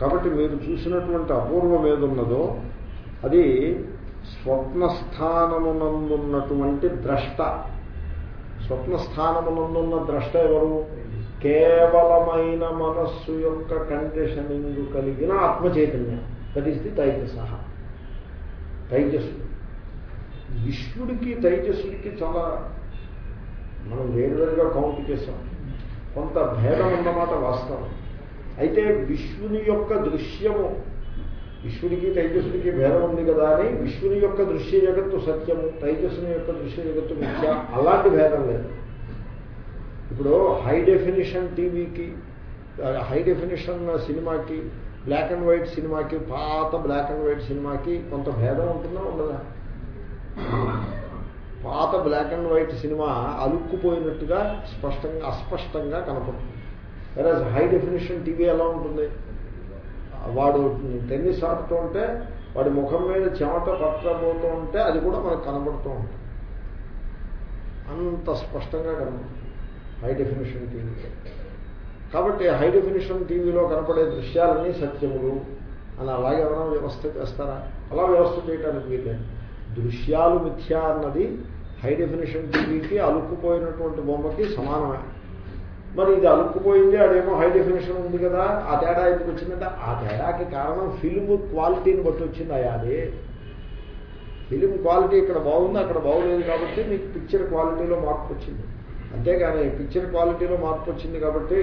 కాబట్టి మీరు చూసినటువంటి అపూర్వం ఏదున్నదో అది స్వప్నస్థానమునందున్నటువంటి ద్రష్ట. స్వప్నస్థానమునందున్న ద్రష్ట ఎవరు? కేవలమైన మనస్సు యొక్క కండిషనింగ్ కలిగిన ఆత్మచైతన్యం. దట్ ఈస్ ది తైజస. తైజస్సు. విష్ణుడికి తైజస్సుడికి చాలా మనం వేరువేరుగా కౌంట్ చేసాం. కొంత భేదం ఉన్నమాట వాస్తవం. అయితే విశ్వని యొక్క దృశ్యము విశ్వడికి తైజస్సుడికి భేదం ఉంది కదా అని విశ్వని యొక్క దృశ్య జగత్తు సత్యము తేజస్సుని యొక్క దృశ్య జగత్తు మిథ్య అలాంటి భేదం లేదు. ఇప్పుడు హై డెఫినిషన్ టీవీకి హై డెఫినిషన్ సినిమాకి బ్లాక్ అండ్ వైట్ సినిమాకి పాత బ్లాక్ అండ్ వైట్ సినిమాకి కొంత భేదం ఉంటుందా ఉండదా? పాత బ్లాక్ అండ్ వైట్ సినిమా అలుక్కుపోయినట్టుగా స్పష్టంగా అస్పష్టంగా కనపడుతుంది. వెరాజ్ హై డెఫినేషన్ టీవీ ఎలా ఉంటుంది? వాడు టెన్నిస్ ఆడుతూ ఉంటే వాడి ముఖం మీద చెమట పట్టబోతూ ఉంటే అది కూడా మనకు కనబడుతూ ఉంటుంది. అంత స్పష్టంగా కనబడుతుంది. హై డెఫినేషన్ టీవీ కాబట్టి హై డెఫినేషన్ టీవీలో కనపడే దృశ్యాలన్నీ సత్యములు అని అలాగే ఎవరైనా వ్యవస్థ చేస్తారా? అలా వ్యవస్థ చేయడానికి వీల్లేదు. దృశ్యాలు మిథ్యా అన్నది హై డెఫినేషన్ టీవీకి అలుక్కుపోయినటువంటి బొమ్మకి సమానమే. మరి ఇది అలుక్కుపోయింది అదేమో హై డెఫినేషన్ ఉంది కదా ఆ తేడా ఎందుకు వచ్చిందంటే ఆ తేడాకి కారణం ఫిల్మ్ క్వాలిటీని బట్టి వచ్చింది అయ్యా అది. ఫిలిం క్వాలిటీ ఇక్కడ బాగుంది అక్కడ బాగులేదు కాబట్టి మీకు పిక్చర్ క్వాలిటీలో మార్పు వచ్చింది. అంతేగాని పిక్చర్ క్వాలిటీలో మార్పు వచ్చింది కాబట్టి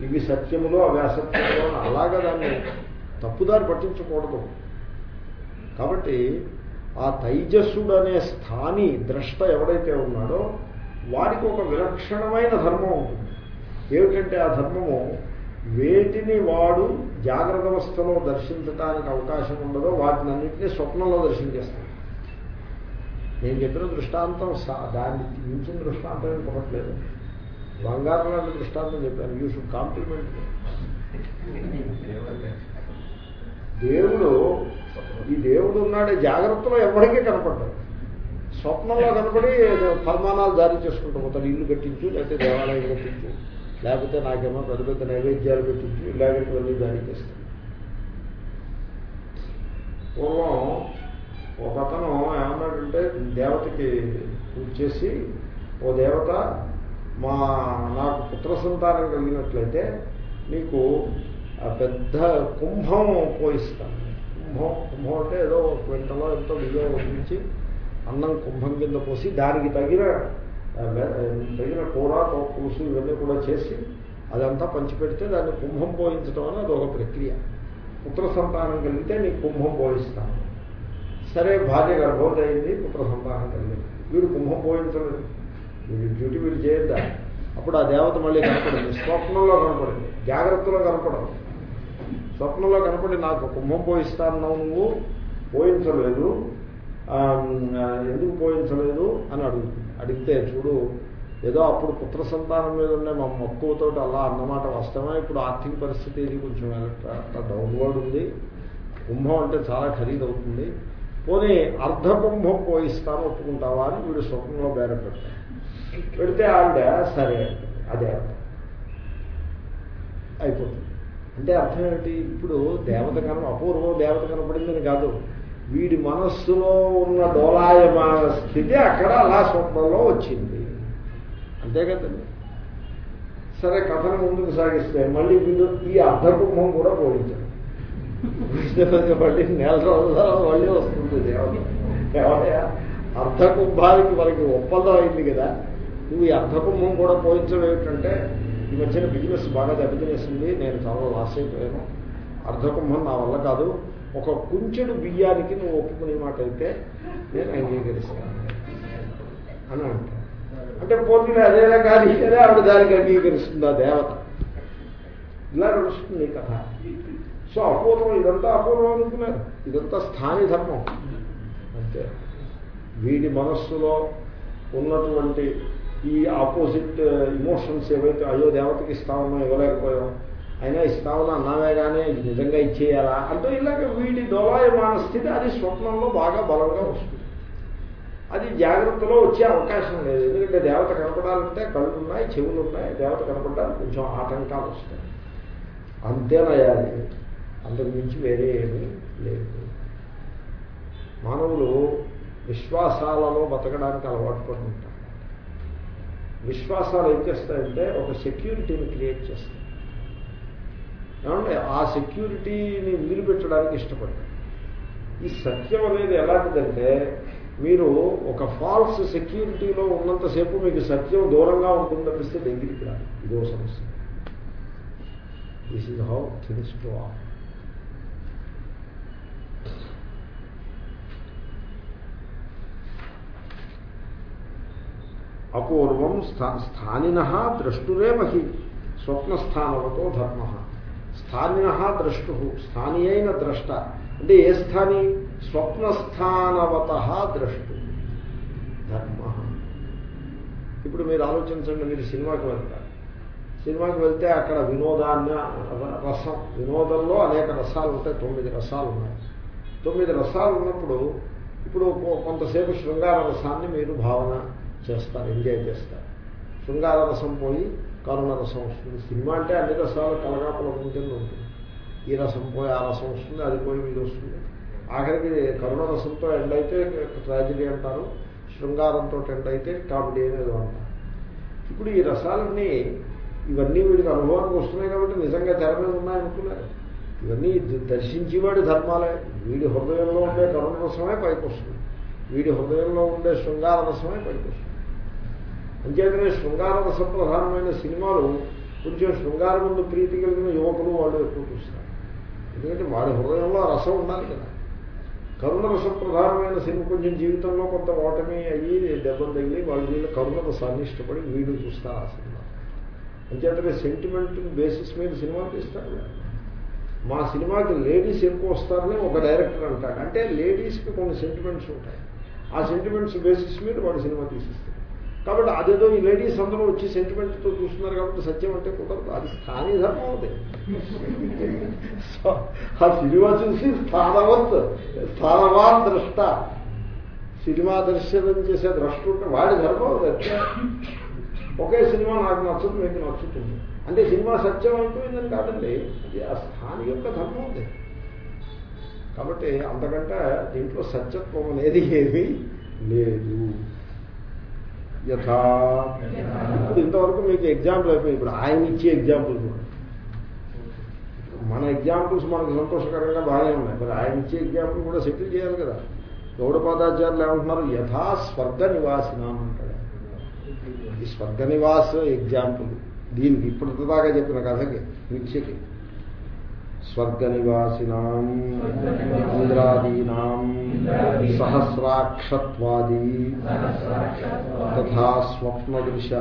ఇవి సత్యములు అవి అసత్యములు అని అలాగా దాన్ని తప్పుదారి పట్టించకూడదు. కాబట్టి ఆ తైజస్సుడు అనే స్థాని ద్రష్ట ఎవడైతే ఉన్నాడో వాడికి ఒక విలక్షణమైన ధర్మం ఉంటుంది. ఏమిటంటే ఆ ధర్మము వేటిని వాడు జాగ్రత్త అవస్థలో దర్శించడానికి అవకాశం ఉండదో వాటిని అన్నింటినీ స్వప్నంలో దర్శించేస్తాడు. నేను చెప్పిన దృష్టాంతం దాన్ని మించిన దృష్టాంతం ఏం చెప్పట్లేదు బంగారం లాంటి దృష్టాంతం చెప్పాను. యూ షుడ్ కాంప్లిమెంట్ దేవుడు ఈ దేవుడు ఉన్నాడే జాగ్రత్తలో ఎవరికీ కనపడ్డాడు. స్వప్నంలో కనపడి ఫర్మానాలు జారీ చేసుకుంటూ పోతాడు. ఇల్లు కట్టించు లేకపోతే దేవాలయం కట్టించు. లేకపోతే నాకేమో పెద్ద పెద్ద నైవేద్యాలు పెట్టి ఇలాంటివన్నీ జారీ చేస్తాను. పూర్వం ఒక అతను ఏమన్నాడంటే దేవతకి పూజ చేసి ఓ దేవత మా నాకు పుత్ర సంతానం కలిగినట్లయితే నీకు పెద్ద కుంభం పోయిస్తాను. కుంభం కుంభం అంటే ఏదో క్వింటలో ఎంతో బియ్యం వదిలించి అన్నం కుంభం కింద పోసి దానికి తగిన తగిన కూర పులుసు ఇవన్నీ కూడా చేసి అదంతా పంచిపెడితే దాన్ని కుంభం పోయించడం అనేది అదొక ప్రక్రియ. పుత్ర సంతానం కలిగితే నీకు కుంభం పోయిస్తాను. సరే భార్య గర్భవతయింది పుత్ర సంతానం కలిగింది. వీడు కుంభం పోయించలేదు వీడి డ్యూటీ వీడు చేయొద్దా? అప్పుడు ఆ దేవత మళ్ళీ కనపడింది. స్వప్నంలో కనపడింది. జాగ్రత్తలో కనపడదు. స్వప్నంలో కనపడి నాకు కుంభం పోయిస్తానన్నావు నువ్వు? పోయించలేదు. ఎందుకు పోయించలేదు అని అడుగుతుంది. అడిగితే చూడు ఏదో అప్పుడు పుత్ర సంతానం మీద ఉండే మా మక్కువతో అలా అన్నమాట వస్తామే ఇప్పుడు ఆర్థిక పరిస్థితి ఇది కొంచెం డౌన్వర్డ్ ఉంది. కుంభం అంటే చాలా ఖరీదవుతుంది. పోనీ అర్ధ కుంభం పోయిస్తాను ఒప్పుకుంటావా అని వీడు స్వప్నంలో బేర పెడతాడు. పెడితే ఆవిడ సరే అదే అయిపోతుంది. అంటే అర్థం ఏమిటి? ఇప్పుడు దేవత కన అపూర్వం దేవత కనపడిందని కాదు. వీడి మనస్సులో ఉన్న డోలాయమాన స్థితి అక్కడ అలా స్వప్నంలో వచ్చింది. అంతే కదండి సరే కథను ముందుకు సాగిస్తే మళ్ళీ వీళ్ళు ఈ అర్ధకుంభం కూడా పోయించారు మళ్ళీ నెల రోజుల మళ్ళీ వస్తుంది దేవత. అర్ధకుంభానికి మనకి ఒప్పందం అయింది కదా. నువ్వు ఈ అర్ధకుంభం కూడా పోయించడం ఏమిటంటే ఈ మధ్యన బిజినెస్ బాగా దెబ్బతినేసింది. నేను చాలా లాస్ అయిపోయాను. అర్ధకుంభం నా వల్ల కాదు. ఒక కుంచెడు బియ్యానికి నువ్వు ఒప్పుకునే మాట అయితే నేను అంగీకరిస్తాను. అని అంటాను అంటే పోటీ అదేలా కాదు అదే ఆవిడ దానికి అంగీకరిస్తుంది ఆ దేవత? ఇలా నడుస్తుంది కథ. సో అపూర్వం ఇదంతా అపూర్వం అనుకున్నారు. ఇదంతా స్థాని ధర్మం. అంతే. వీడి మనస్సులో ఉన్నటువంటి ఈ ఆపోజిట్ uh, ఇమోషన్స్ ఏవైతే అయ్యో దేవతకి ఇస్తామన్నా ఇవ్వలేకపోయాం అయినా ఇస్తామని అన్నామే కానీ నిజంగా ఇచ్చేయాలా? అంటూ ఇలాగ వీడి దోలాయమాన స్థితి అది స్వప్నంలో బాగా బలంగా వస్తుంది. అది జాగ్రత్తలో వచ్చే అవకాశం లేదు. ఎందుకంటే దేవత కనపడాలంటే కళ్ళు ఉన్నాయి చెవులు ఉన్నాయి దేవత కనపడాలి కొంచెం ఆటంకాలు వస్తాయి. అంతేనయాలి అంతకు మించి వేరే ఏమీ లేదు. మానవులు విశ్వాసాలలో బతకడానికి అలవాటు పడుతుంటారు విశ్వాసాలు ఏం చేస్తాయంటే ఒక సెక్యూరిటీని క్రియేట్ చేస్తాయి. ఏమంటే ఆ సెక్యూరిటీని వదిలిపెట్టడానికి ఇష్టపడతారు. ఈ సత్యం అనేది ఎలాంటిదంటే మీరు ఒక ఫాల్స్ సెక్యూరిటీలో ఉన్నంతసేపు మీకు సత్యం దూరంగా ఉంటుంది తప్పిస్తే దగ్గరికి రాదు. ఇదో సమస్య. This is how things to all అపూర్వం స్థా స్థానిన ద్రష్టురేవ మహి స్వప్నస్థానవతో ధర్మ. స్థానిన ద్రష్టు స్థాని అయిన ద్రష్ట. అంటే ఏ స్థాని? స్వప్నస్థానవత ద్రష్టు. ధర్మ. ఇప్పుడు మీరు ఆలోచించండి మీరు సినిమాకి వెళ్తారు. సినిమాకి వెళ్తే అక్కడ వినోదాన్ని రసం వినోదంలో అనేక రసాలు ఉంటాయి తొమ్మిది రసాలు ఉన్నాయి. తొమ్మిది రసాలు ఉన్నప్పుడు ఇప్పుడు కొంతసేపు శృంగార రసాన్ని మీరు భావన చేస్తారు ఎంజాయ్ చేస్తారు. శృంగార రసం పోయి కరుణ రసం వస్తుంది. సినిమా అంటే అన్ని రసాలు కలగాపలం ఉంటుంది ఉంటుంది. ఈ రసం పోయి ఆ రసం వస్తుంది అది పోయి ఇది వస్తుంది. ఆఖరికి కరుణ రసంతో ఎండ్ అయితే ట్రాజడీ అంటారు. శృంగారంతో ఎండ్ అయితే కామెడీ అనేది అంటారు. ఇప్పుడు ఈ రసాలన్నీ ఇవన్నీ వీడికి అనుభవానికి వస్తున్నాయి కాబట్టి నిజంగా తెర మీద ఉన్నాయనుకున్నారు ఇవన్నీ దర్శించేవాడి ధర్మాలే. వీడి హృదయంలో ఉండే కరుణ రసమే పైకి వస్తుంది. వీడి హృదయంలో ఉండే శృంగార రసమే పైకి వస్తుంది. అంచేతనే శృంగారరస ప్రధానమైన సినిమాలు కొంచెం శృంగార ముందు ప్రీతి కలిగిన యువకులు వాళ్ళు ఎక్కువ చూస్తారు. ఎందుకంటే వాడి హృదయంలో రసం ఉండాలి కదా. కరుణ రసం ప్రధానమైన సినిమా కొంచెం జీవితంలో కొంత ఓటమి అయ్యి దెబ్బలు తగిలి వాళ్ళ వీళ్ళు కరుణ రసాన్ని ఇష్టపడి వీడు చూస్తారు ఆ సినిమా. అంచేతనే సెంటిమెంట్ బేసిస్ మీద సినిమా తీస్తారు మా సినిమాకి లేడీస్ ఎక్కువ వస్తారని ఒక డైరెక్టర్ అంటాడు. అంటే లేడీస్కి కొన్ని సెంటిమెంట్స్ ఉంటాయి. ఆ సెంటిమెంట్స్ బేసిస్ మీద వాడు సినిమా తీసిస్తారు కాబట్టి అదేదో ఈ లేడీస్ అందరూ వచ్చి సెంటిమెంట్తో చూస్తున్నారు కాబట్టి సత్యం అంటే కుదరదు. అది స్థానిక ధర్మం అది. సో ఆ సినిమా చూసి స్థానవత్ స్థానవాన్ ద్రష్ట. సినిమా దర్శనం చేసే ద్రష్ట ఉంటే వాడి ధర్మం అది. ఒకే సినిమా నాకు నచ్చుతుంది మీకు నచ్చుతుంది. అంటే సినిమా సత్యం అయిపోయిందని కాదండి. అది ఆ స్థాని యొక్క ధర్మం అది. కాబట్టి అంతకంటే దీంట్లో సత్యత్వం అనేది ఏమీ లేదు. యథా ఇప్పుడు ఇంతవరకు మీకు ఎగ్జాంపుల్ అయిపోయింది ఇప్పుడు ఆయన ఇచ్చే ఎగ్జాంపుల్ మన ఎగ్జాంపుల్స్ మనకు సంతోషకరంగా బాగానే ఉన్నాయి మరి ఆయన ఇచ్చే ఎగ్జాంపుల్ కూడా సెటిల్ చేయాలి కదా గౌడపాదాచార్యులు ఏమంటున్నారు యథా స్వర్గ నివాసినాం అంటాడు ఈ స్వర్గ నివాస ఎగ్జాంపుల్ దీనికి ఇప్పుడు దాకా చెప్పిన కథకి మిథ్యకి స్వర్గ నివాసినాం ఇంద్రాదీనాం సహస్రాక్షత్వాది తథా స్వప్నదృశ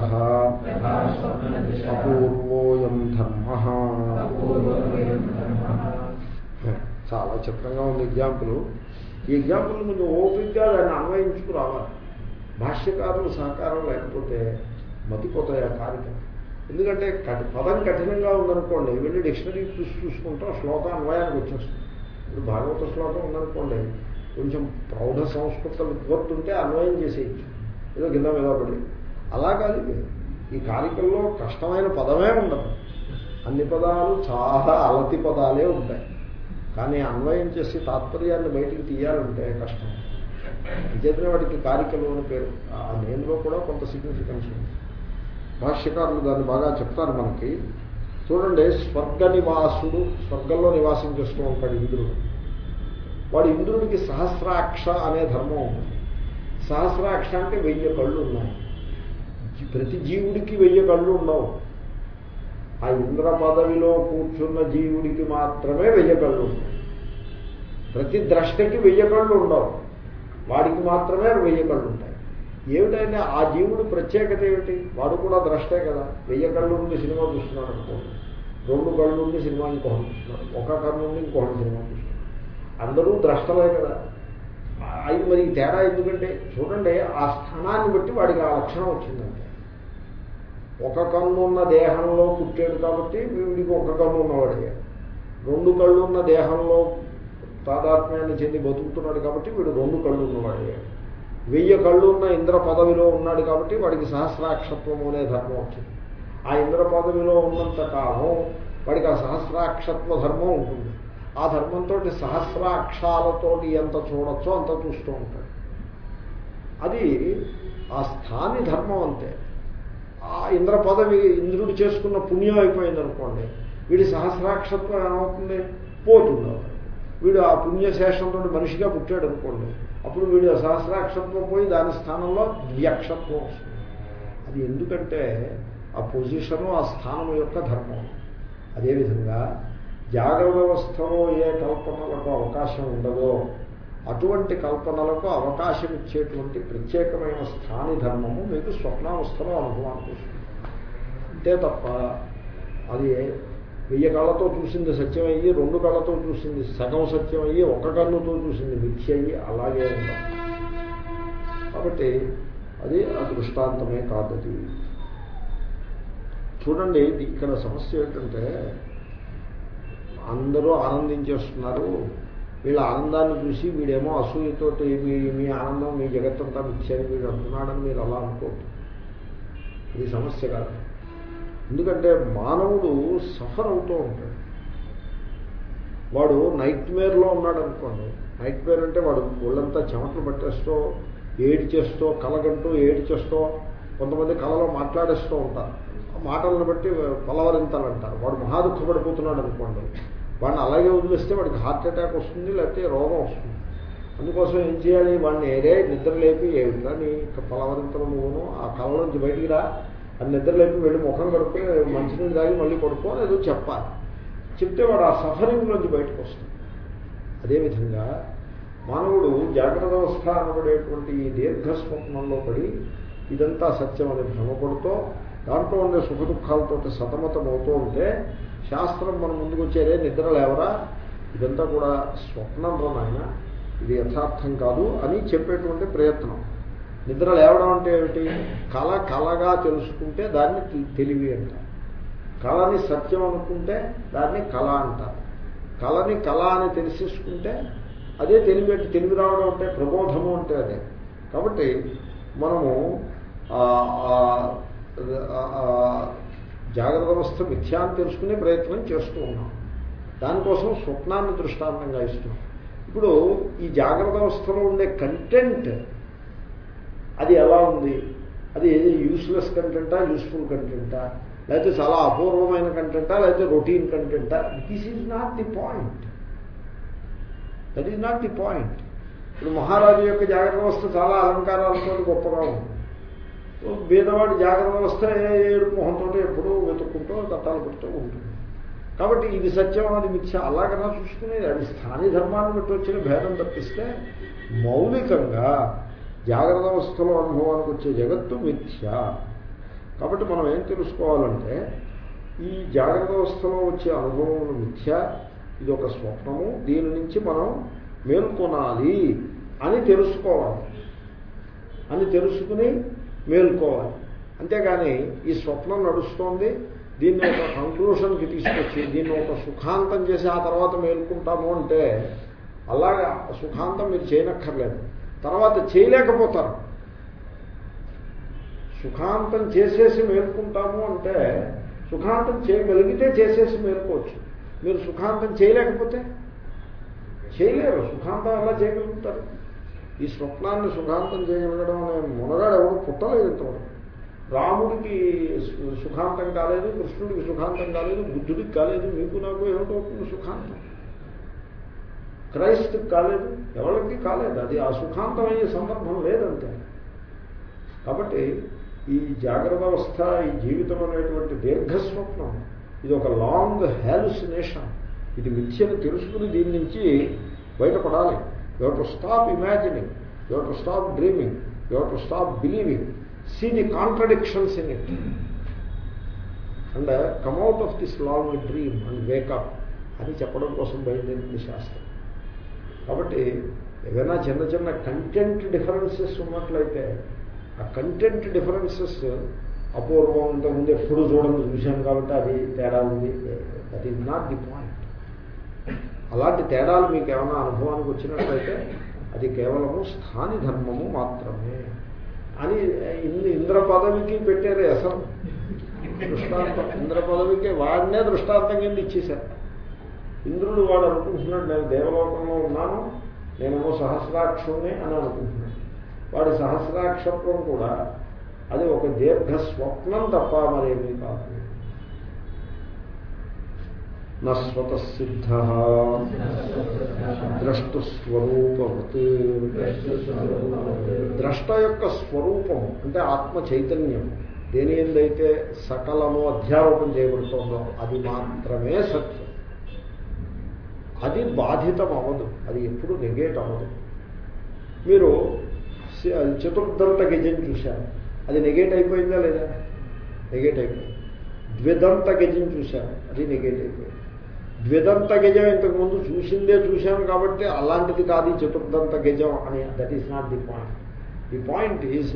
అపూర్వోయం ధర్మ. చాలా చిత్రంగా ఉంది ఎగ్జాంపుల్. ఈ ఎగ్జాంపుల్ మీరు ఓపిక్గా దాన్ని అన్వయించుకురావాలి. భాష్యకారులు సహకారం లేకపోతే మతిపోతాయి ఆ కార్యక్రమం. ఎందుకంటే కఠి పదం కఠినంగా ఉందనుకోండి వెళ్ళి డిక్షనరీ చూసి చూసుకుంటాం శ్లోకం అన్వయానికి వచ్చేస్తుంది. ఇప్పుడు భాగవత శ్లోకం ఉందనుకోండి కొంచెం ప్రౌఢ సంస్కృత విద్వత్తు ఉంటే అన్వయం చేసేయచ్చు. ఏదో కింద మీద పడి. అలా కాదు ఈ కారికల్లో కష్టమైన పదమే ఉండదు. అన్ని పదాలు చాలా అలతి పదాలే ఉంటాయి. కానీ అన్వయం చేసి తాత్పర్యాన్ని బయటికి తీయాలంటే కష్టం. విజేతనే వాటికి కారికలు అని పేరు. ఆ నేమ్లో కూడా కొంత సిగ్నిఫికెన్స్ ఉంది. భాష్యకారులు దాన్ని బాగా చెప్తారు మనకి. చూడండి స్వర్గ నివాసుడు స్వర్గంలో నివాసం చేస్తూ ఉంటాడు ఇంద్రుడు. వాడు ఇంద్రుడికి సహస్రాక్ష అనే ధర్మం ఉంది. సహస్రాక్ష అంటే వెయ్యి కళ్ళు ఉన్నాయి. ప్రతి జీవుడికి వెయ్యి కళ్ళు ఉండవు. ఆ ఇంద్ర పదవిలో కూర్చున్న జీవుడికి మాత్రమే వెయ్యి కళ్ళు ఉంటాయి ప్రతి ద్రష్టకి వెయ్యి కళ్ళు ఉండవు. వాడికి మాత్రమే వెయ్యి కళ్ళు ఉంటాయి. ఏమిటంటే ఆ జీవుడు ప్రత్యేకత ఏమిటి? వాడు కూడా ద్రష్టే కదా. వెయ్యి కళ్ళు ఉండి సినిమా చూస్తున్నాడు అనుకోండి రెండు కళ్ళు ఉండి సినిమా ఇంకొకటి చూస్తున్నాడు. ఒక కళ్ళు ఉండి ఇంకొకటి సినిమా చూస్తున్నాడు. అందరూ ద్రష్టలే కదా. అది మరి తేడా ఎందుకంటే చూడండి ఆ స్థానాన్ని బట్టి వాడికి ఆ లక్షణం వచ్చిందంటే. ఒక కన్ను ఉన్న దేహంలో పుట్టాడు కాబట్టి వీడికి ఒక కన్ను ఉన్నవాడే. రెండు కళ్ళు ఉన్న దేహంలో తాదాత్మ్యాన్ని చెంది బతుకుతున్నాడు కాబట్టి వీడు రెండు కళ్ళు ఉన్నవాడే. వెయ్యి కళ్ళు ఉన్న ఇంద్ర పదవిలో ఉన్నాడు కాబట్టి వాడికి సహస్రాక్షత్వం అనే ధర్మం వచ్చింది. ఆ ఇంద్ర పదవిలో ఉన్నంత కాలం వాడికి ఆ సహస్రాక్షత్వ ధర్మం ఉంటుంది. ఆ ధర్మంతో సహస్రాక్షాలతోటి ఎంత చూడొచ్చో అంత చూస్తూ ఉంటాడు. అది ఆ స్థాని ధర్మం అంతే. ఆ ఇంద్ర పదవి ఇంద్రుడు చేసుకున్న పుణ్యం అయిపోయింది అనుకోండి వీడి సహస్రాక్షత్వం ఏమవుతుంది? పోతుంది వీడు ఆ పుణ్యశేషంతో మనిషిగా పుట్టాడు అనుకోండి అప్పుడు వీడు సహస్రాక్షత్వం పోయి దాని స్థానంలో ద్వ్యక్షత్వం వస్తుంది. అది ఎందుకంటే ఆ పొజిషను ఆ స్థానం యొక్క ధర్మం. అదేవిధంగా జాగ్రత్త వ్యవస్థలో ఏ కల్పనలకు అవకాశం ఉండదో అటువంటి కల్పనలకు అవకాశం ఇచ్చేటువంటి ప్రత్యేకమైన స్థాని ధర్మము మీకు స్వప్నావస్థలో అనుభవానికి వస్తుంది. అంతే తప్ప అది వెయ్యి కళ్ళతో చూసింది సత్యం అయ్యి రెండు కళ్ళతో చూసింది సగం సత్యం అయ్యి ఒక కన్నుతో చూసింది మిథ్య అయ్యి అలాగే ఉండదు కాబట్టి అది ఆ దృష్టాంతమే కాదది. చూడండి ఇక్కడ సమస్య ఏంటంటే అందరూ ఆనందించేస్తున్నారు. వీళ్ళ ఆనందాన్ని చూసి వీడేమో అసూయతోటి మీ మీ ఆనందం మీ జగత్తంతా మిథ్యని వీడు అంటున్నాడని మీరు అలా అనుకోవద్దు. ఇది సమస్య కాదు. ఎందుకంటే మానవుడు సఫర్ అవుతూ ఉంటాడు. వాడు నైట్ మేర్లో ఉన్నాడు అనుకోండి నైట్ మేర్ అంటే వాడు ఒళ్ళంతా చెమటలు పట్టేస్తూ ఏడి చేస్తూ కలగంటూ ఏడి చేస్తూ కొంతమంది కళలో మాట్లాడేస్తూ ఉంటారు. మాటలను బట్టి పలవరింతలు అంటారు వాడు మహా దుఃఖపడిపోతున్నాడు అనుకోండి వాడిని అలాగే వదిలేస్తే వాడికి హార్ట్ అటాక్ వస్తుంది లేకపోతే రోగం వస్తుంది. అందుకోసం ఏం చేయాలి? వాడిని ఏదే నిద్ర లేపి ఏమిటా నీ పలవరింతలు నువ్వును? ఆ కళలోంచి బయటికి రా అది నిద్రలేపి వెళ్ళి ముఖం కడుపుకొని మంచినీళ్ళు తాగి మళ్ళీ పడుకో ఏదో చెప్పాలి. చెప్తే వాడు ఆ సఫరింగ్లోంచి బయటకు వస్తుంది అదేవిధంగా మానవుడు జాగ్రత్త అవస్థ అనబడేటువంటి ఈ దీర్ఘస్వప్నంలో పడి ఇదంతా సత్యం అని భ్రమపడుతూ దాంట్లో ఉండే సుఖ దుఃఖాలతో సతమతం అవుతూ ఉంటే శాస్త్రం మన ముందుకు వచ్చేదే నిద్ర లేవరా? ఇదంతా కూడా స్వప్నం నాయన. ఇది యథార్థం కాదు అని చెప్పేటువంటి ప్రయత్నం. నిద్ర లేవడం అంటే ఏమిటి? కళ కళగా తెలుసుకుంటే దాన్ని తెలివి అంటారు. కళని సత్యం అనుకుంటే దాన్ని కళ అంటారు. కళని కళ అని తెలిసేసుకుంటే అదే తెలివి అంటే తెలివి రావడం అంటే ప్రబోధము అంటే అదే. కాబట్టి మనము జాగ్రత్త అవస్థ మిథ్యాన్ని తెలుసుకునే ప్రయత్నం చేస్తూ ఉన్నాం. దానికోసం స్వప్నాన్ని దృష్టాంతంగా ఇస్తున్నాం. ఇప్పుడు ఈ జాగ్రత్త అవస్థలో ఉండే కంటెంట్ అది ఎలా ఉంది? అది ఏది యూస్లెస్ కంటెంటా యూస్ఫుల్ కంటెంటా లేకపోతే చాలా అపూర్వమైన కంటెంటా లేకపోతే routine కంటెంటా this is not the point that is not the point ఇప్పుడు మహారాజు యొక్క జాగ్రత్త వ్యవస్థ చాలా అలంకారాలతో గొప్పగా ఉంది. బీదవాడి జాగ్రత్త వ్యవస్థ ఏడు మొహంతో ఎప్పుడూ వెతుక్కుంటూ తట్టాలు పెడుతూ ఉంటుంది. కాబట్టి ఇది సత్యం అది మిథ్య. అలాగనా చూసుకునేది అది స్థానిక ధర్మాన్ని బట్టి వచ్చిన భేదం తప్పిస్తే మౌలికంగా జాగ్రత్త అవస్థలో అనుభవానికి వచ్చే జగత్తు మిథ్య. కాబట్టి మనం ఏం తెలుసుకోవాలంటే ఈ జాగ్రత్త అవస్థలో వచ్చే అనుభవములు మిథ్య ఇది ఒక స్వప్నము దీని నుంచి మనం మేల్కొనాలి అని తెలుసుకోవాలి. అని తెలుసుకుని మేల్కోవాలి. అంతేగాని ఈ స్వప్నం నడుస్తోంది దీన్ని ఒక కంక్లూషన్కి తీసుకొచ్చి దీన్ని ఒక సుఖాంతం చేసి ఆ తర్వాత మేల్కుంటాము అంటే అలాగా సుఖాంతం మీరు చేయనక్కర్లేదు. తర్వాత చేయలేకపోతారు. సుఖాంతం చేసేసి మేల్కుంటాము అంటే సుఖాంతం చేయగలిగితే చేసేసి మేల్కోవచ్చు. మీరు సుఖాంతం చేయలేకపోతే? చేయలేరు. సుఖాంతం ఎలా చేయగలుగుతారు? ఈ స్వప్నాన్ని సుఖాంతం చేయగలగడం అనే మునగాడు ఎవరు పుట్టలేదు ఇంతవరకు. రాముడికి సుఖాంతం కాలేదు కృష్ణుడికి సుఖాంతం కాలేదు బుద్ధుడికి కాలేదు మీకు నాకు ఏమిటవుతుంది సుఖాంతం? క్రైస్తుకి కాలేదు ఎవరికి కాలేదు. అది ఆ సుఖాంతమయ్యే సందర్భం లేదంతే కాబట్టి ఈ జాగ్రత్త అవస్థ ఈ జీవితం అనేటువంటి దీర్ఘస్వప్నం ఇది ఒక లాంగ్ హ్యాలుసినేషన్ ఇది మిథ్యను తెలుసుకుని దీని నుంచి బయటపడాలి. You to stop imagining you to stop dreaming you to stop believing see the contradictions in it and come out of this long dream and wake up అని చెప్పడం కోసం బయలుదేరింది శాస్త్రం. కాబట్టి ఏదైనా చిన్న చిన్న కంటెంట్ డిఫరెన్సెస్ ఉన్నట్లయితే ఆ కంటెంట్ డిఫరెన్సెస్ అపూర్వం ఇంతకుముందు ఎప్పుడు చూడండి చూశాను కాబట్టి అది తేడా ఉంది. That is not the point అలాంటి తేడాలు మీకు ఏమైనా అనుభవానికి వచ్చినట్లయితే అది కేవలము స్థాని ధర్మము మాత్రమే అని ఇంద్ర పదవికి పెట్టారు అసలు. దృష్టాంతం. ఇంద్ర పదవికి వాడినే దృష్టాంతం కింద ఇచ్చేశారు. ఇంద్రుడు వాడు అనుకుంటున్నాడు నేను దేవలోకంలో ఉన్నాను నేనేమో సహస్రాక్షుణ్ణి అని అనుకుంటున్నాడు. వాడి సహస్రాక్షత్వం కూడా అది ఒక దీర్ఘ స్వప్నం తప్ప మరేమీ కాదు. నస్వత సిద్ధ ద్రష్టుస్వరూపవత్ ద్రష్ట యొక్క స్వరూపము అంటే ఆత్మ చైతన్యం దేని ఎందైతే సకలము అధ్యారోపణ చేయబడుతుందో అది మాత్రమే సత్యం. అది బాధితం అవ్వదు అది ఎప్పుడు నెగేట్ అవ్వదు మీరు చతుర్దంత గజం చూశారు. అది నెగేట్ అయిపోయిందా లేదా? నెగేట్ అయిపోయింది. ద్విదంత గజం చూశారు. అది నెగేట్ అయిపోయింది. ద్విదంత గజం ఇంతకుముందు చూసిందే చూశాను కాబట్టి అలాంటిది కాదు చతుర్దంత గజం అని. That is not the point the point is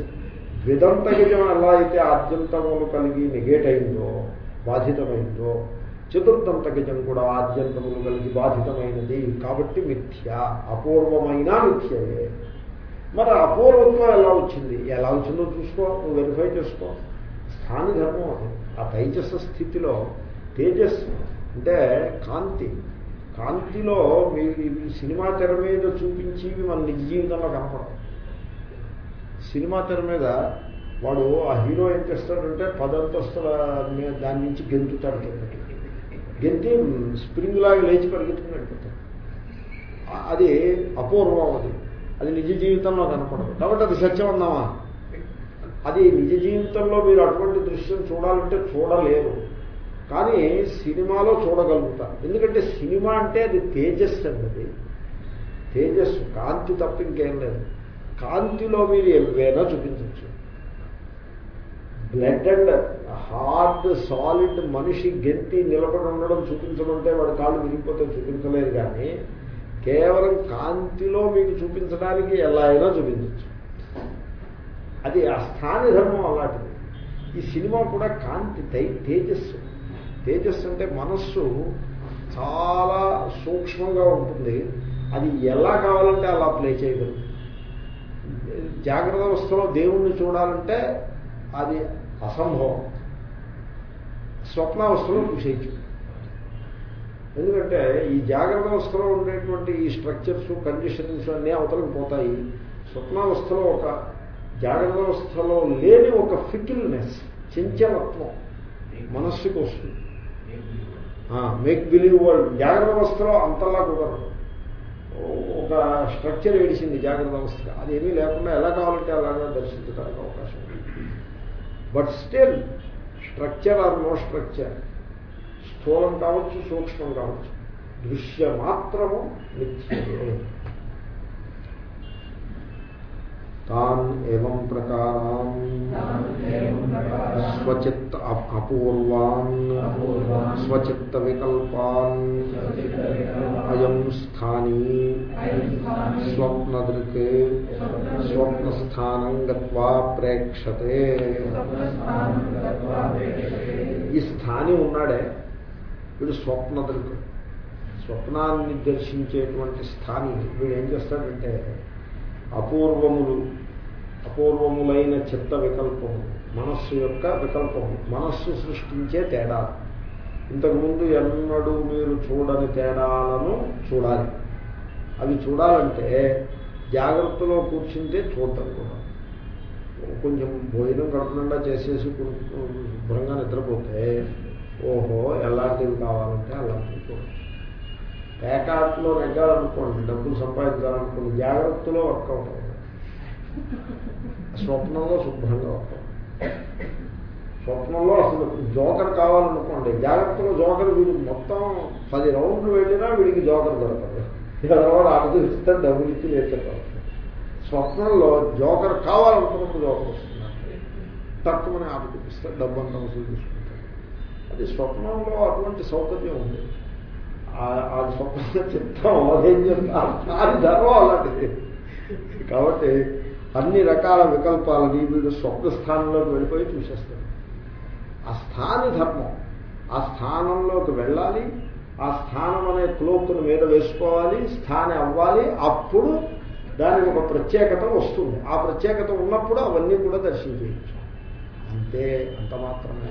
ద్విదంత గజం ఎలా అయితే ఆద్యంతములు కలిగి నెగేట్ అయిందో బాధితమైందో చతుర్థంత గజం కూడా ఆద్యంతములు కలిగి బాధితమైనది. కాబట్టి మిథ్య అపూర్వమైన మిథ్యయే మరి అపూర్వత్వం ఎలా వచ్చింది? ఎలా వచ్చిందో చూసుకో నువ్వు వెరిఫై చేసుకో. స్థాని ధర్మం అది. ఆ తైజస స్థితిలో తేజస్ అంటే కాంతి. కాంతిలో మీరు సినిమా తెర మీద చూపించేవి మన నిజ జీవితంలో కనపడవు. సినిమా తెర మీద వాడు ఆ హీరో ఏం చేస్తాడంటే పదంతస్తుల దాని నుంచి గెంతుతాడు కిందకి. గెంతి స్ప్రింగ్ లాగా లేచి పరిగెత్తుకుని వెళ్ళిపోతాడు. అది అపూర్వం అది. అది నిజ జీవితంలో కనపడదు. కాబట్టి అది సత్యం అన్నామా అది నిజ జీవితంలో మీరు అటువంటి దృశ్యం చూడాలంటే చూడలేరు. కానీ సినిమాలో చూడగలుగుతారు. ఎందుకంటే సినిమా అంటే అది తేజస్సు అన్నది తేజస్సు కాంతి తప్ప ఇంకేం లేదు. కాంతిలో మీరు ఏవైనా చూపించవచ్చు. బ్లడ్ అండ్ హార్డ్ సాలిడ్ మనిషి గెంతి నిలబడి ఉండడం చూపించమంటే వాడు కాళ్ళు విరిగిపోతే చూపించలేదు కానీ కేవలం కాంతిలో మీకు చూపించడానికి ఎలా అయినా చూపించవచ్చు. అది ఆ స్థాని ధర్మం అలాంటిది. ఈ సినిమా కూడా కాంతి తై తేజస్సు. తేజస్సు అంటే మనస్సు చాలా సూక్ష్మంగా ఉంటుంది. అది ఎలా కావాలంటే అలా ప్లే చేయగలదు జాగ్రత్త అవస్థలో దేవుణ్ణి చూడాలంటే అది అసంభవం స్వప్నావస్థలో చూసేయచ్చు ఎందుకంటే ఈ జాగ్రత్త అవస్థలో ఉండేటువంటి ఈ స్ట్రక్చర్స్ కండిషన్స్ అన్నీ అవతలకు పోతాయి. స్వప్నావస్థలో ఒక జాగ్రత్త అవస్థలో లేని ఒక ఫిటిల్నెస్ చంచలత్వం మనస్సుకు వస్తుంది. మేక్ బిలీవ్ వరల్డ్ జాగ్రత్త అవస్థలో అంతలా కుదరదు. ఒక స్ట్రక్చర్ వేడిసింది జాగ్రత్త అవస్థగా. అది ఏమీ లేకుండా ఎలా కావాలంటే అలాగా దర్శించడానికి అవకాశం but still structure or no structure. స్థూలం కావచ్చు సూక్ష్మం కావచ్చు. దృశ్య మాత్రము నిత్యమే. తాన్ ఏం ప్రకారం స్వచిత్త అపూర్వాన్ స్వచిత్త వికల్పాన్ అయం స్థానీ స్వప్నదృక్ స్వప్నస్థానం గత్వా ప్రేక్షతే ఈ స్థాని ఉన్నాడే వీడు స్వప్నదృక్ స్వప్నాన్ని దర్శించేటువంటి స్థాని. వీడు ఏం చేస్తాడంటే అపూర్వములు అపూర్వములైన చిత్త వికల్పము మనస్సు యొక్క వికల్పము మనస్సు సృష్టించే తేడా. ఇంతకుముందు ఎన్నడూ మీరు చూడని తేడాలను చూడాలి. అవి చూడాలంటే జాగ్రత్తలో కూర్చుంటే చూడటం కూడా. కొంచెం భోజనం గడపకుండా చేసేసి శుభ్రంగా నిద్రపోతే ఓహో ఎలాంటివి కావాలంటే అలాంటివి కూడా. పేకాట్లో నెగ్గాలనుకోండి డబ్బులు సంపాదించాలనుకోండి జాగ్రత్తలో వర్కౌట్ అవుతుంది స్వప్నంలో శుభ్రంగా వర్కౌట్ స్వప్నంలో అసలు జోకర్ కావాలనుకోండి జాగ్రత్తలో జోకర్ వీడు మొత్తం పది రౌండ్లు వెళ్ళినా వీడికి జోకర్ దొరకదు. తర్వాత అడుగు ఇస్తే డబ్బులు ఇచ్చి లేకపోతే స్వప్నంలో జోకర్ కావాలనుకున్నప్పుడు జోకర్ వస్తుంది తక్కువని ఆట డబ్బు అంతా వసూలు తీసుకుంటాడు అది స్వప్నంలో అటువంటి సౌకర్యం ఉంది. ఆ- స్వప్న చిత్తం అదేం చెప్తారు ధర్మం అలాంటిది కాబట్టి అన్ని రకాల వికల్పాలని వీడు స్వప్న స్థానంలోకి వెళ్ళిపోయి చూసేస్తాడు ఆ స్థాని ధర్మం ఆ స్థానంలోకి వెళ్ళాలి ఆ స్థానం అనే క్లోక్ను మీద వేసుకోవాలి స్థాని అవ్వాలి అప్పుడు దానికి ఒక ప్రత్యేకత వస్తుంది. ఆ ప్రత్యేకత ఉన్నప్పుడు అవన్నీ కూడా దర్శించేయచ్చు అంతే అంత మాత్రమే.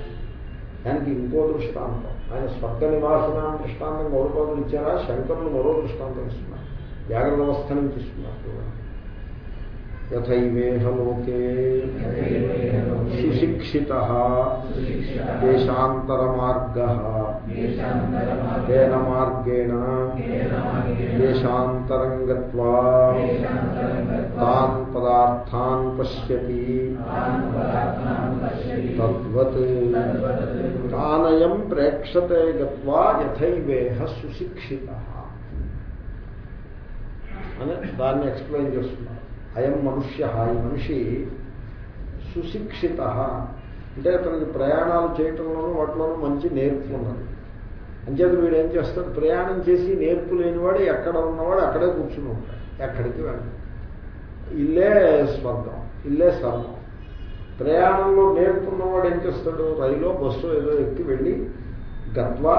దానికి ఇంకో దృష్టాంతం. ఆయన స్వర్గ నివాసన దృష్టాంతం గౌరవాదులు ఇచ్చారా? శంకరులు మరో దృష్టాంతం ఇస్తున్నారు. జాగ్రత్త అవస్థ నుంచి ఇస్తున్నారు యథైవేహ లోకే సుశిక్షిత. దేశాంతర మార్గ తేన మార్గేణ. దేశాంతరం గత్వా. తాన్ పదార్థాన్ పశ్యతి. తద్వత్. ప్రాణయం ప్రేక్షతే గత్వా యథైవేహ సుశిక్షిత. అని దాన్ని ఎక్స్ప్లెయిన్ చేస్తున్నారు. అయం మనుష్య ఈ మనిషి సుశిక్షిత. అంటే అతనికి ప్రయాణాలు చేయటంలోనూ వాటిలోనూ మంచి నేర్పు ఉన్నది. అంచేత వీడు ఏం చేస్తాడు? ప్రయాణం చేసి నేర్పు లేనివాడు ఎక్కడ ఉన్నవాడు అక్కడే కూర్చుని ఉంటాడు. ఎక్కడికి వెళ్ళాడు. ఇల్లే స్వర్గం ఇల్లే స్వర్గం ప్రయాణంలో నేర్పున్నవాడు ఏం చేస్తాడు? రైలు బస్సు ఏదో ఎక్కి వెళ్ళి గత్వా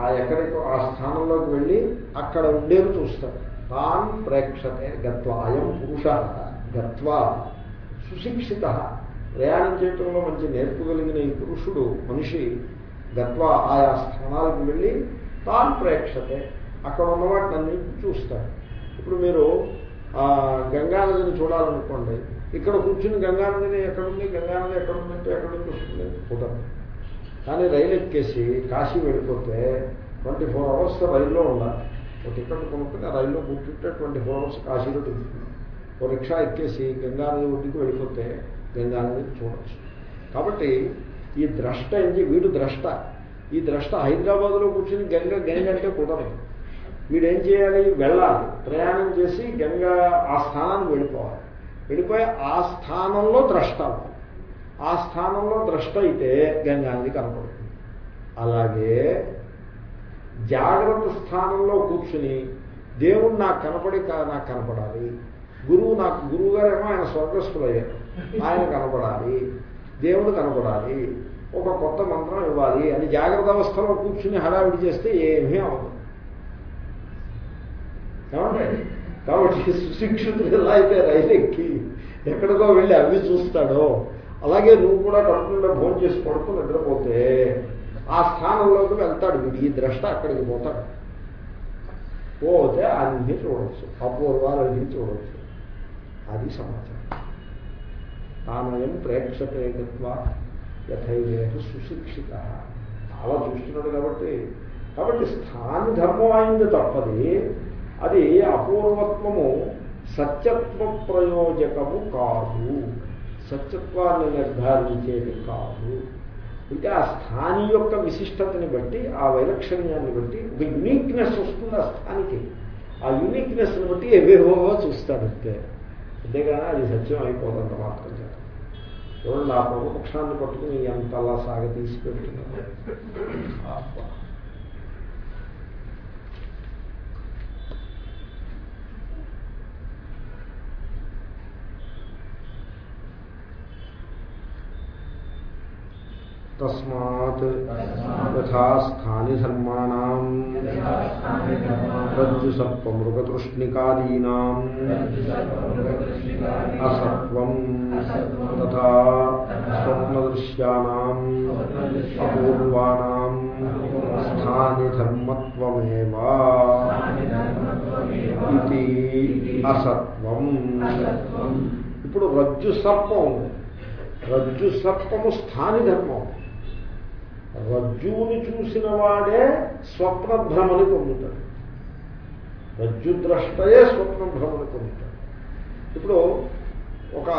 ఆ ఎక్కడికో ఆ స్థానంలోకి వెళ్ళి అక్కడ ఉండేవి చూస్తాడు. తాన్ ప్రేక్షతే గత్వా అయం పురుష గత్వా సుశిక్షిత. ప్రయాణం చేయటంలో మంచి నేర్పుగలిగిన ఈ పురుషుడు మనిషి గత్వా ఆయా స్థానాలకు వెళ్ళి తాన్ ప్రేక్షతే అక్కడ ఉన్నవాటిని అన్ని చూస్తాడు. ఇప్పుడు మీరు గంగానదిని చూడాలనుకోండి ఇక్కడ కూర్చుని గంగానదిని ఎక్కడుంది గంగానది ఎక్కడుందంటే ఎక్కడ నుంచి వస్తుంది. కుదరదు కానీ రైలు ఎక్కేసి కాశీ వెళ్ళిపోతే ట్వంటీ ఫోర్ అవర్స్ రైల్లో ఉండాలి. ఒక టికెట్ కొనుక్కుని ఆ రైల్లో కూర్చుంటే ట్వంటీ ఫోర్ అవర్స్ కాశీలో దిగుతుంది ఓ రిక్షా ఎక్కేసి గంగానది ఒడ్డుకు వెళ్ళిపోతే గంగానది చూడవచ్చు కాబట్టి ఈ ద్రష్ట ఏంటి? వీడు ద్రష్ట. ఈ ద్రష్ట హైదరాబాద్లో కూర్చుని గంగ గంగ అంటే కుదరదు. వీడేం చేయాలి? వెళ్ళాలి. ప్రయాణం చేసి గంగ ఆ స్థానాన్ని వెళ్ళిపోవాలి. వెళ్ళిపోయి ఆ స్థానంలో ద్రష్ట. అవ్వాలి ఆ స్థానంలో ద్రష్ట అయితే గంగానది కనపడుతుంది. అలాగే జాగ్రత్త స్థానంలో కూర్చుని దేవుడు నాకు కనపడి నాకు కనపడాలి. గురువు నాకు గురువు గారేమో ఆయన స్వర్గస్థులు అయ్యారు ఆయన కనపడాలి. దేవుడు కనపడాలి. ఒక కొత్త మంత్రం ఇవ్వాలి అని జాగ్రత్త అవస్థలో కూర్చుని హడావిడి చేస్తే ఏమీ అవ్వదు. ఏమంటే కాబట్టి సుశిక్షితుడు ఎలా అయితే రైలు ఎక్కి ఎక్కడికో వెళ్ళి అవి చూస్తాడో. అలాగే నువ్వు కూడా కడుపులో భోజనం చేసి పడుకుని నిద్రపోతే ఆ స్థానంలోకి వెళ్తాడు వీడు. ఈ ద్రష్ట అక్కడికి పోతాడు. పోతే అన్ని చూడవచ్చు అపూర్వాలన్నీ చూడవచ్చు అది సమాచారం. తానయం ప్రేక్షకేకత్వ యథైవేహ సుశిక్షిత. చాలా చూస్తున్నాడు కాబట్టి. కాబట్టి స్థాని ధర్మం అయింది తప్పది. అది అపూర్వత్వము? సత్యత్వ ప్రయోజకము కాదు. సత్యత్వాన్ని నిర్ధారించేది కాదు. అంటే ఆ స్థాని యొక్క విశిష్టతని బట్టి ఆ వైలక్షణ్యాన్ని బట్టి ఒక యునీక్నెస్ వస్తుంది ఆ స్థానికి. ఆ యునీక్నెస్ని బట్టి ఎవేవో చూస్తాడు అంతే. అంతేగాని అది సత్యం అయిపోతుంది మాత్రం చేత చూడండి ఆ ప్రభుపక్షాన్ని పట్టుకుని ఎంతలా సాగ తీసి తస్మాత్ యథా స్థాని ధర్మాణం రజ్జు సర్పమృగతృష్ణికాదీనాం అసత్వం తథా స్వప్నదృశ్యానాం అపూర్వాణం స్థాని ధర్మత్వమేవా ఇది అసత్వం ఇప్పుడు రజ్జు సర్పం రజ్జు సర్పము స్థాని ధర్మం రజ్జువుని చూసిన వాడే స్వప్నభ్రమని పొందుతాడు. రజ్జుద్రష్టయే స్వప్నభ్రమని పొందుతాడు. ఇప్పుడు ఒక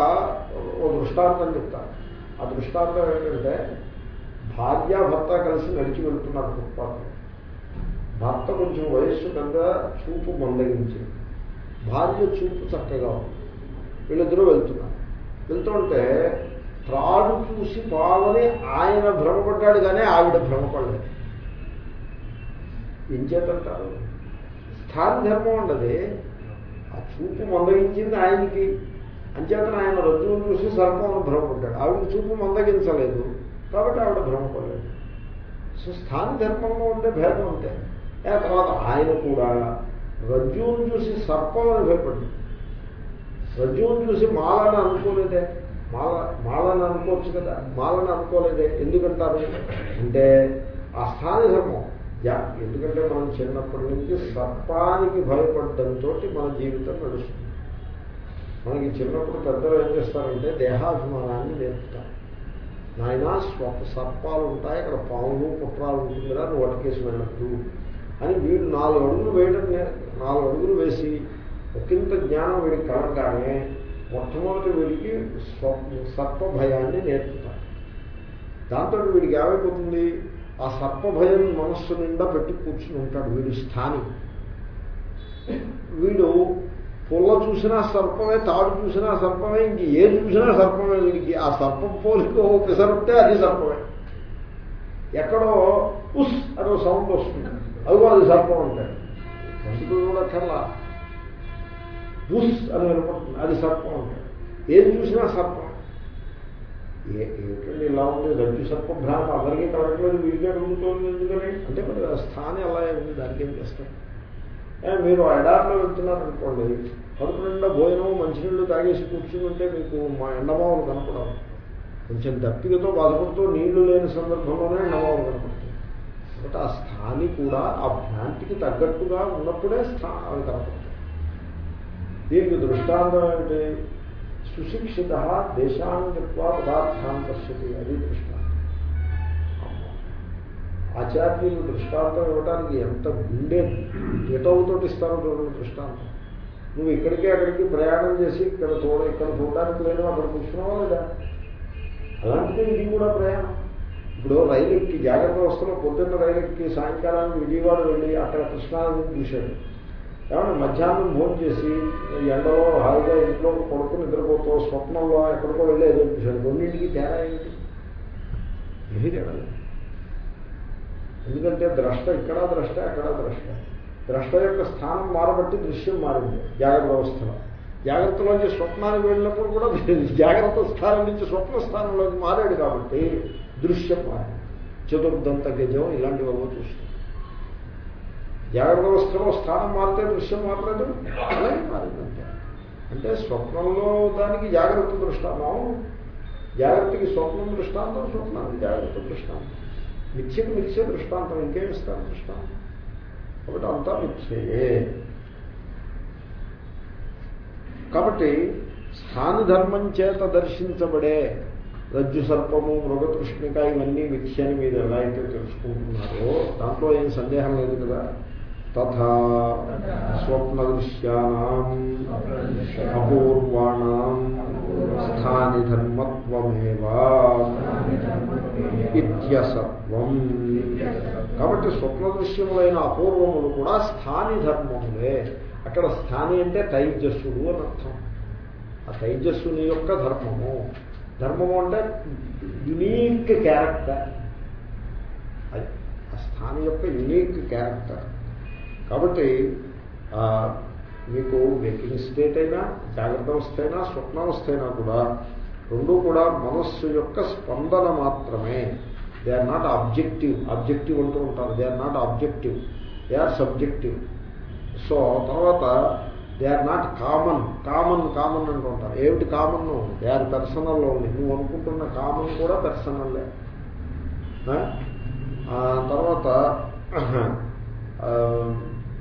ఓ దృష్టాంతం చెప్తాను. ఆ దృష్టాంతం ఏంటంటే భార్య భర్త కలిసి నడిచి వెళ్తున్నారు ఫుట్పాత్ భర్త కొంచెం వయస్సు పెద్ద చూపు మందగించింది భార్య చూపు చక్కగా ఉంది. వీళ్ళిద్దరూ వెళ్తున్నారు. వెళ్తుంటే త్రాడు చూసి పాలని ఆయన భ్రమపడ్డాడు కానీ ఆవిడ భ్రమపడలేదు. ఏం చేతంటారు? స్థాన ధర్మం ఉండదు ఆ చూపు మందగించింది ఆయనకి. అంచేతన ఆయన రజ్జువును చూసి సర్పం భ్రమపడ్డాడు. ఆవిడ చూపు మందగించలేదు. కాబట్టి ఆవిడ భ్రమపడలేదు. సో స్థాన ధర్మంలో ఉండే భేదం ఉంటాయి ఆ తర్వాత ఆయన కూడా రజ్జువును చూసి సర్పం అని భయపడ్డాడు రజ్జువును చూసి మాలని అనుకోలేదే. మాల మాలని అనుకోవచ్చు కదా. మాలని అనుకోలేదే. ఎందుకంటారు? అంటే ఆ స్థాని ధర్మం. యా ఎందుకంటే మనం చిన్నప్పటి నుంచి సర్పానికి భయపడడంతో మన జీవితం నడుస్తుంది. మనకి చిన్నప్పుడు పెద్దలు ఏం చేస్తారంటే దేహాభిమానాన్ని నేర్పుతారు. నాయన స్వప్ సర్పాలు ఉంటాయి. అక్కడ పాములు పుట్రాలు ఉంటుంది కదా. నువ్వు వటకేసి వెళ్ళద్దు అని వీడు నాలుగు అడుగులు వేయడం నాలుగు అడుగులు వేసి ఒకంత జ్ఞానం వీడికి కలగగానే మొట్టమొదటి వీడికి సర్ప భయాన్ని నేర్పుతారు దాంతో వీడికి ఏమైపోతుంది? ఆ సర్ప భయం మనస్సు నిండా పెట్టి కూర్చుని ఉంటాడు వీడు స్థాని. వీడు పుల్ల చూసినా సర్పమే తాడు చూసినా సర్పమే ఇంక ఏది చూసినా సర్పమే వీడికి. ఆ సర్పం పోలిక ఓ పిసరుంటే అది సర్పమే. ఎక్కడో ఉస్ అనే సౌండ్ వస్తుంది. అదిగో అది సర్పం ఉంటాయి అందుకు కూడా కల్లా అని వినపడుతుంది అది సర్పం ఉంటాయి ఏది చూసినా సర్పం. ఏ ఏమిటండి ఇలా ఉంది? రజ్జు సర్ప భ్రాంతి అందరికీ కలగట్లేదు వీడికే కలుగుతుంది ఎందుకని? అంటే మరి స్థాని స్థానం అలా ఉంది? దానికి ఏం చేస్తాం మీరు ఎడార్లో ఎడారిలో వెళ్తున్నారనుకోండి కడుపు నిండా భోజనం మంచినీళ్ళు తాగేసి కూర్చుంటే మీకు మా ఎండమావులు కనపడాలి కొంచెం దప్పికతో బాధపడుతూ నీళ్ళు లేని సందర్భంలోనే ఎండమావులు కనపడుతుంది కాబట్టి ఆ స్థాని కూడా ఆ భ్రాంతికి తగ్గట్టుగా ఉన్నప్పుడే స్థా అవి కనపడతాయి. దీనికి దృష్టాంతం ఏమిటి సుశిక్షిత దేశాంగత్వా పదార్థాన్ని పశ్యతి అది దృష్టాంతం అమ్మో. ఆచార్యులు దృష్టాంతం ఇవ్వడానికి ఎంత గుండె ఎటవుతోటి ఇస్తారో చూడండి దృష్టాంతం నువ్వు ఇక్కడికి అక్కడికి ప్రయాణం చేసి ఇక్కడ చూడ ఇక్కడ చూడడానికి లేదు అక్కడ కూర్చున్నావా లేదా అలాంటిదే ఇది కూడా ప్రయాణం ఇప్పుడు రైలు ఎక్కి జాగ్రత్త వస్తున్న పొద్దున్న రైలు ఎక్కి సాయంకాలానికి విజయవాడ వెళ్ళి అక్కడ కృష్ణానదిని చూశాడు ఏమన్నా మధ్యాహ్నం భోజనం చేసి ఎండలో హాయిగా ఇంట్లో కొడుకు నిద్రపోతూ స్వప్నంలో ఎక్కడికో వెళ్ళి ఏదో చూశాడు. రెండింటికి తేడా ఏంటి? ఏమీ తేడా ఎందుకంటే ద్రష్ట ఇక్కడ ద్రష్ట అక్కడ ద్రష్ట. ద్రష్ట యొక్క స్థానం మారబట్టి దృశ్యం మారింది జాగ్రత్త వ్యవస్థలో. జాగ్రత్తలోంచి స్వప్నానికి వెళ్ళినప్పుడు కూడా జాగ్రత్త స్థానం నుంచి స్వప్న స్థానంలోకి మారాడు కాబట్టి దృశ్యం మారింది. చతుర్దంత గజం ఇలాంటివన్నీ చూస్తుంది జాగ్రత్త అవస్థలో స్థానం మారితే దృశ్యం మారలేదు అలాగే మారిందంటే అంటే స్వప్నంలో దానికి జాగ్రత్త దృష్టాంతం. జాగ్రత్తకి స్వప్నం దృష్టాంతం స్వప్నానికి జాగ్రత్త దృష్టాంతం. మిథ్యకు మిథ్య దృష్టాంతం ఇంకేం ఇస్తాను దృష్టాంతం? కాబట్టి అంతా మిథ్యయే కాబట్టి స్థానధర్మం చేత దర్శించబడే రజ్జు సర్పము మృగతృష్ణిక ఇవన్నీ మిథ్యని మీరు ఎలా అయితే తెలుసుకుంటున్నారో దాంట్లో ఏం సందేహం లేదు కదా. తథా స్వప్న దృశ్యానాం స్థాని ధర్మత్వమేవా ఇత్యసత్వం కాబట్టి స్వప్న దృశ్యములైన అపూర్వములు కూడా స్థాని ధర్మములే. అక్కడ స్థాని అంటే తైజస్సుడు అని అర్థం. ఆ తైజస్సుని యొక్క ధర్మము. ధర్మము అంటే యునీక్ క్యారెక్టర్. అది ఆ స్థాని యొక్క యునీక్ క్యారెక్టర్. కాబట్టి మీకు వేకింగ్ స్టేట్ అయినా జాగ్రత్త అవస్థ అయినా స్వప్నావస్థ అయినా కూడా రెండు కూడా మనస్సు యొక్క స్పందన మాత్రమే. They are not objective objective అంటూ ఉంటారు. They are not objective they are subjective so తర్వాత they are not common common common అంటూ ఉంటారు. ఏమిటి common they are personal only నువ్వు అనుకుంటున్న కామన్ కూడా పెర్సనల్లే తర్వాత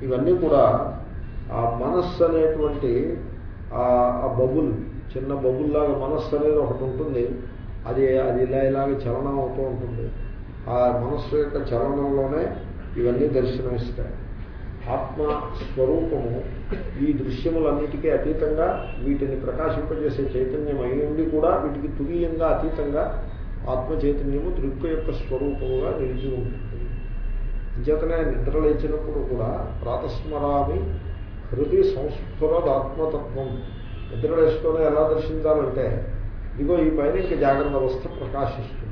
ఇవన్నీ కూడా ఆ మనస్సు అనేటువంటి ఆ బబుల్ చిన్న బబుల్లాగా మనస్సు అనేది ఒకటి ఉంటుంది. అది అది ఇలా ఇలాగ చలనం అవుతూ ఉంటుంది. ఆ మనస్సు యొక్క చలనంలోనే ఇవన్నీ దర్శనమిస్తాయి. ఆత్మ స్వరూపము ఈ దృశ్యములన్నిటికీ అతీతంగా వీటిని ప్రకాశింపజేసే చైతన్యం అయి ఉండి కూడా వీటికి తురీయంగా అతీతంగా ఆత్మ చైతన్యము దృక్కు యొక్క స్వరూపముగా నిలిచి ఉంటుంది. అంచేతనే నిద్రలేచినప్పుడు కూడా ప్రాతస్మరామి హృది సంస్ఫురదాత్మతత్వం నిద్ర లేచుకొని ఎలా దర్శించాలంటే ఇదిగో ఈ పైన ఇంక జాగ్రత్త అవస్థ ప్రకాశిస్తుంది.